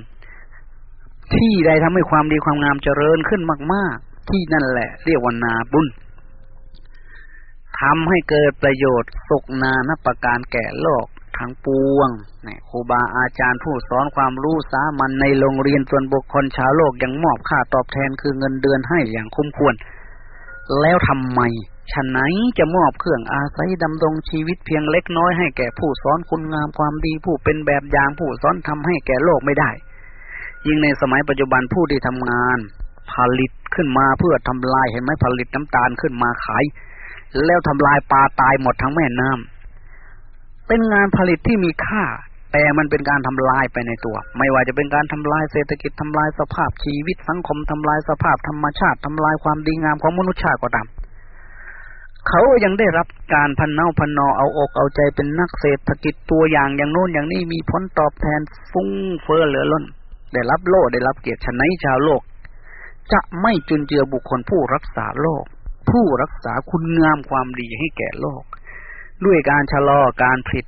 ที่ใดทำให้ความดีความงามเจริญขึ้นมาก ๆ ที่นั่นแหละ เรียกว่านาบุญทำให้เกิดประโยชน์สุขนานับประการแก่โลก ทั้งปวงนี่ครูบาอาจารย์ผู้สอนความรู้สามัญในโรงเรียนส่วนบุคคลชาวโลกยังมอบค่าตอบแทนคือเงินเดือนให้อย่างคุ้มควร แล้วทำไมฉะไหนจะมอบเครื่องอาศัยดำรงชีวิตเพียงเล็กน้อยให้แก่ผู้สอนคุณงามความดีผู้เป็นแบบอย่างผู้สอนทำให้แก่โลกไม่ได้ ยิ่งในสมัยปัจจุบันผู้ที่ทำงาน ผลิตขึ้นมาเพื่อทำลายเห็นไหมผลิตน้ำตาลขึ้นมาขาย แล้วทำลายปลาตายหมดทั้งแม่น้ำ เป็นงานผลิตที่มีค่า แต่มันเป็นการทำลายไปในตัว ไม่ว่าจะเป็นการทำลายเศรษฐกิจทำลายสภาพชีวิตสังคมทำลายสภาพธรรมชาติทำลายความดีงามของมนุษย์ชาติก็ตามเขายังได้รับการพันเน่าพันนอเอาอกเอาใจเป็นนักเศรษฐกิจตัวอย่างอย่างโน้นอย่างนี้มีผลตอบแทนฟุ้งเฟ้อเหลือล้น ได้รับโล่ได้รับเกียรติชนะชาวโลก จะไม่จุนเจือบุคคลผู้รักษาโลก ผู้รักษาคุณงามความดีให้แก่โลก ด้วยการชะลอการผลิต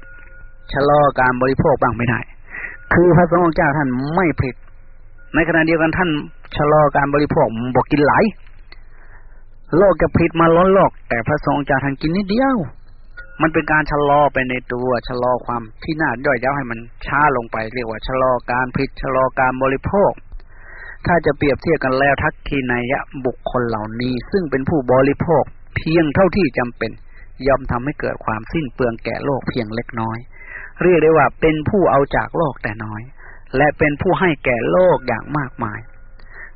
ชะลอการบริโภคบ้างไม่ได้ คือพระสงฆ์เจ้าท่านไม่ผลิต ในขณะเดียวกันท่านชะลอการบริโภคบอกกินไหลโลกจะผลิตมาล้นโลก แต่พระสงฆ์เจ้าท่านกินนิดเดียว มันเป็นการชะลอไปในตัวชะลอความที่น่าย่อยยับให้มันช้าลงไป เรียกว่าชะลอการผลิตชะลอการบริโภคถ้าจะเปรียบเทียบกันแล้วทักคีนายะบุคคลเหล่านี้ ซึ่งเป็นผู้บริโภค เพียงเท่าที่จำเป็น ย่อมทำให้เกิดความสิ้นเปลืองแก่โลกเพียงเล็กน้อย เรียกได้ว่าเป็นผู้เอาจากโลกแต่น้อย และเป็นผู้ให้แก่โลกอย่างมากมาย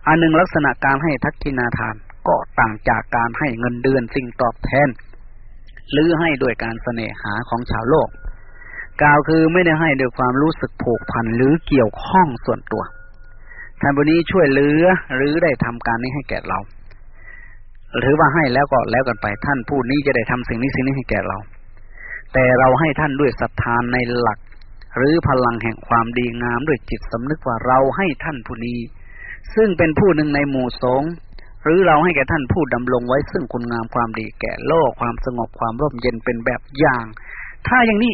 อันหนึ่งลักษณะการให้ทักกินาทานก็ต่างจากการให้เงินเดือนสิ่งตอบแทน หรือให้ด้วยการเสน่หาของชาวโลก กล่าวคือไม่ได้ให้ด้วยความรู้สึกผูกพันหรือเกี่ยวข้องส่วนตัวท่านบุนี้ช่วยเหลือหรือได้ทำการนี้ให้แก่เรา หรือว่าให้แล้วก็แล้วกันไป ท่านผู้นี้จะได้ทำสิ่งนี้สิ่งนี้ให้แก่เรา แต่เราให้ท่านด้วยศรัทธานในหลัก หรือพลังแห่งความดีงามด้วยจิตสำนึกว่าเราให้ท่านผู้นี้ ซึ่งเป็นผู้หนึ่งในหมู่สงฆ์หรือเราให้แก่ท่านผู้ดำรงไว้ซึ่งคุณงามความดีแก่โลกความสงบความร่มเย็นเป็นแบบอย่าง ถ้าอย่างนี้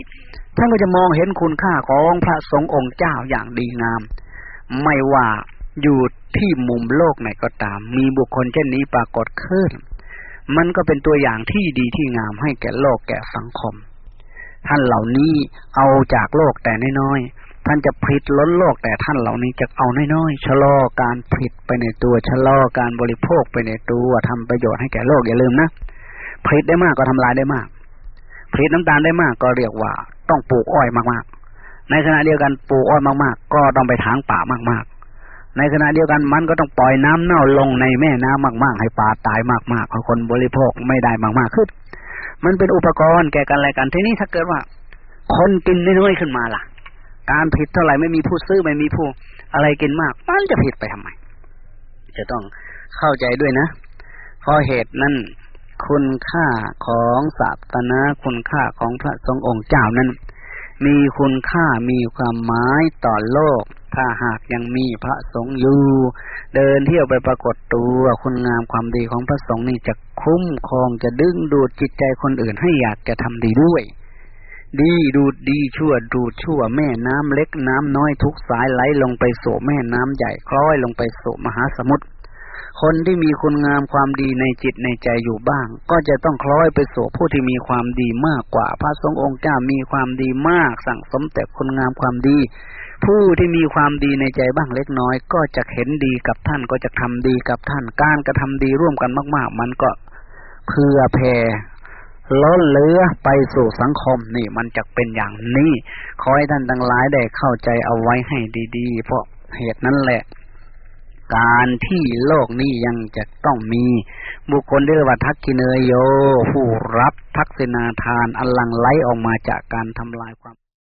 ท่านก็จะมองเห็นคุณค่าของพระสงฆ์องค์เจ้าอย่างดีงาม ไม่ว่า อยู่ที่มุมโลกไหนก็ตาม มีบุคคลเช่นนี้ปรากฏขึ้น มันก็เป็นตัวอย่างที่ดีที่งามให้แก่โลกแก่สังคม ท่านเหล่านี้เอาจากโลกแต่น้อยๆท่านจะผลิตล้นโลกแต่ท่านเหล่านี้จะเอาน้อยๆชะลอการผลิตไปในตัวชะลอการบริโภคไปในตัวทำประโยชน์ให้แก่โลกอย่าลืมนะผลิตได้มากก็ทำลายได้มากผลิตน้ำตาลได้มากก็เรียกว่าต้องปลูกอ้อยมากๆ ในขณะเดียวกันปลูกอ้อยมากๆ ก็ต้องไปถางป่ามากๆ ในขณะเดียวกันมันก็ต้องปล่อยน้ำเน่าลงในแม่น้ำมาก ๆ ให้ปลาตายมากๆให้คนบริโภคไม่ได้มากๆขึ้นมันเป็นอุปกรณ์แก่กันอะไรกันทีนี้ถ้าเกิดว่า คนกินน้อยๆขึ้นมาล่ะ การผิดเท่าไหร่ไม่มีผู้ซื้อไม่มีผู้อะไรกินมาก มันจะผิดไปทำไม จะต้องเข้าใจด้วยนะเพราะเหตุนั้นคุณค่าของศาสนาคุณค่าของพระสงฆ์องค์เจ้านั้น มีคุณค่ามีความหมายต่อโลก ถ้าหากยังมีพระสงฆ์อยู่ เดินเที่ยวไปปรากฏตัวคุณงามความดีของพระสงฆ์นี่จะคุ้มครองจะดึงดูดจิตใจคนอื่นให้อยากจะทำดีด้วย ดีดูดดีชั่วดูดชั่วแม่น้ำเล็กน้ำน้อยทุกสายไหลลงไปสู่แม่น้ำใหญ่คล้อยลงไปสู่มหาสมุทรคนที่มีคุณงามความดีในจิตในใจอยู่บ้าง ก็จะต้องคล้อยไปสู่ผู้ที่มีความดีมากกว่า พระสงฆ์องค์เจ้ามีความดีมาก สั่งสมแต่คุณงามความดี ผู้ที่มีความดีในใจบ้างเล็กน้อย ก็จะเห็นดีกับท่านก็จะทำดีกับท่าน การกระทำดีร่วมกันมาก ๆ มันก็เพื่อแผ่ล้นเลือไปสู่สังคมนี่มันจะเป็นอย่างนี้ขอให้ท่านทั้งหลายได้เข้าใจเอาไว้ให้ดี ๆ เพราะเหตุนั้นแหละ การที่โลกนี้ยังจะต้องมี บุคคลที่เรียกว่าทักกิเนยโย ผู้รับทักษิณาทานอันลังไลออกมาจากการทำลายความ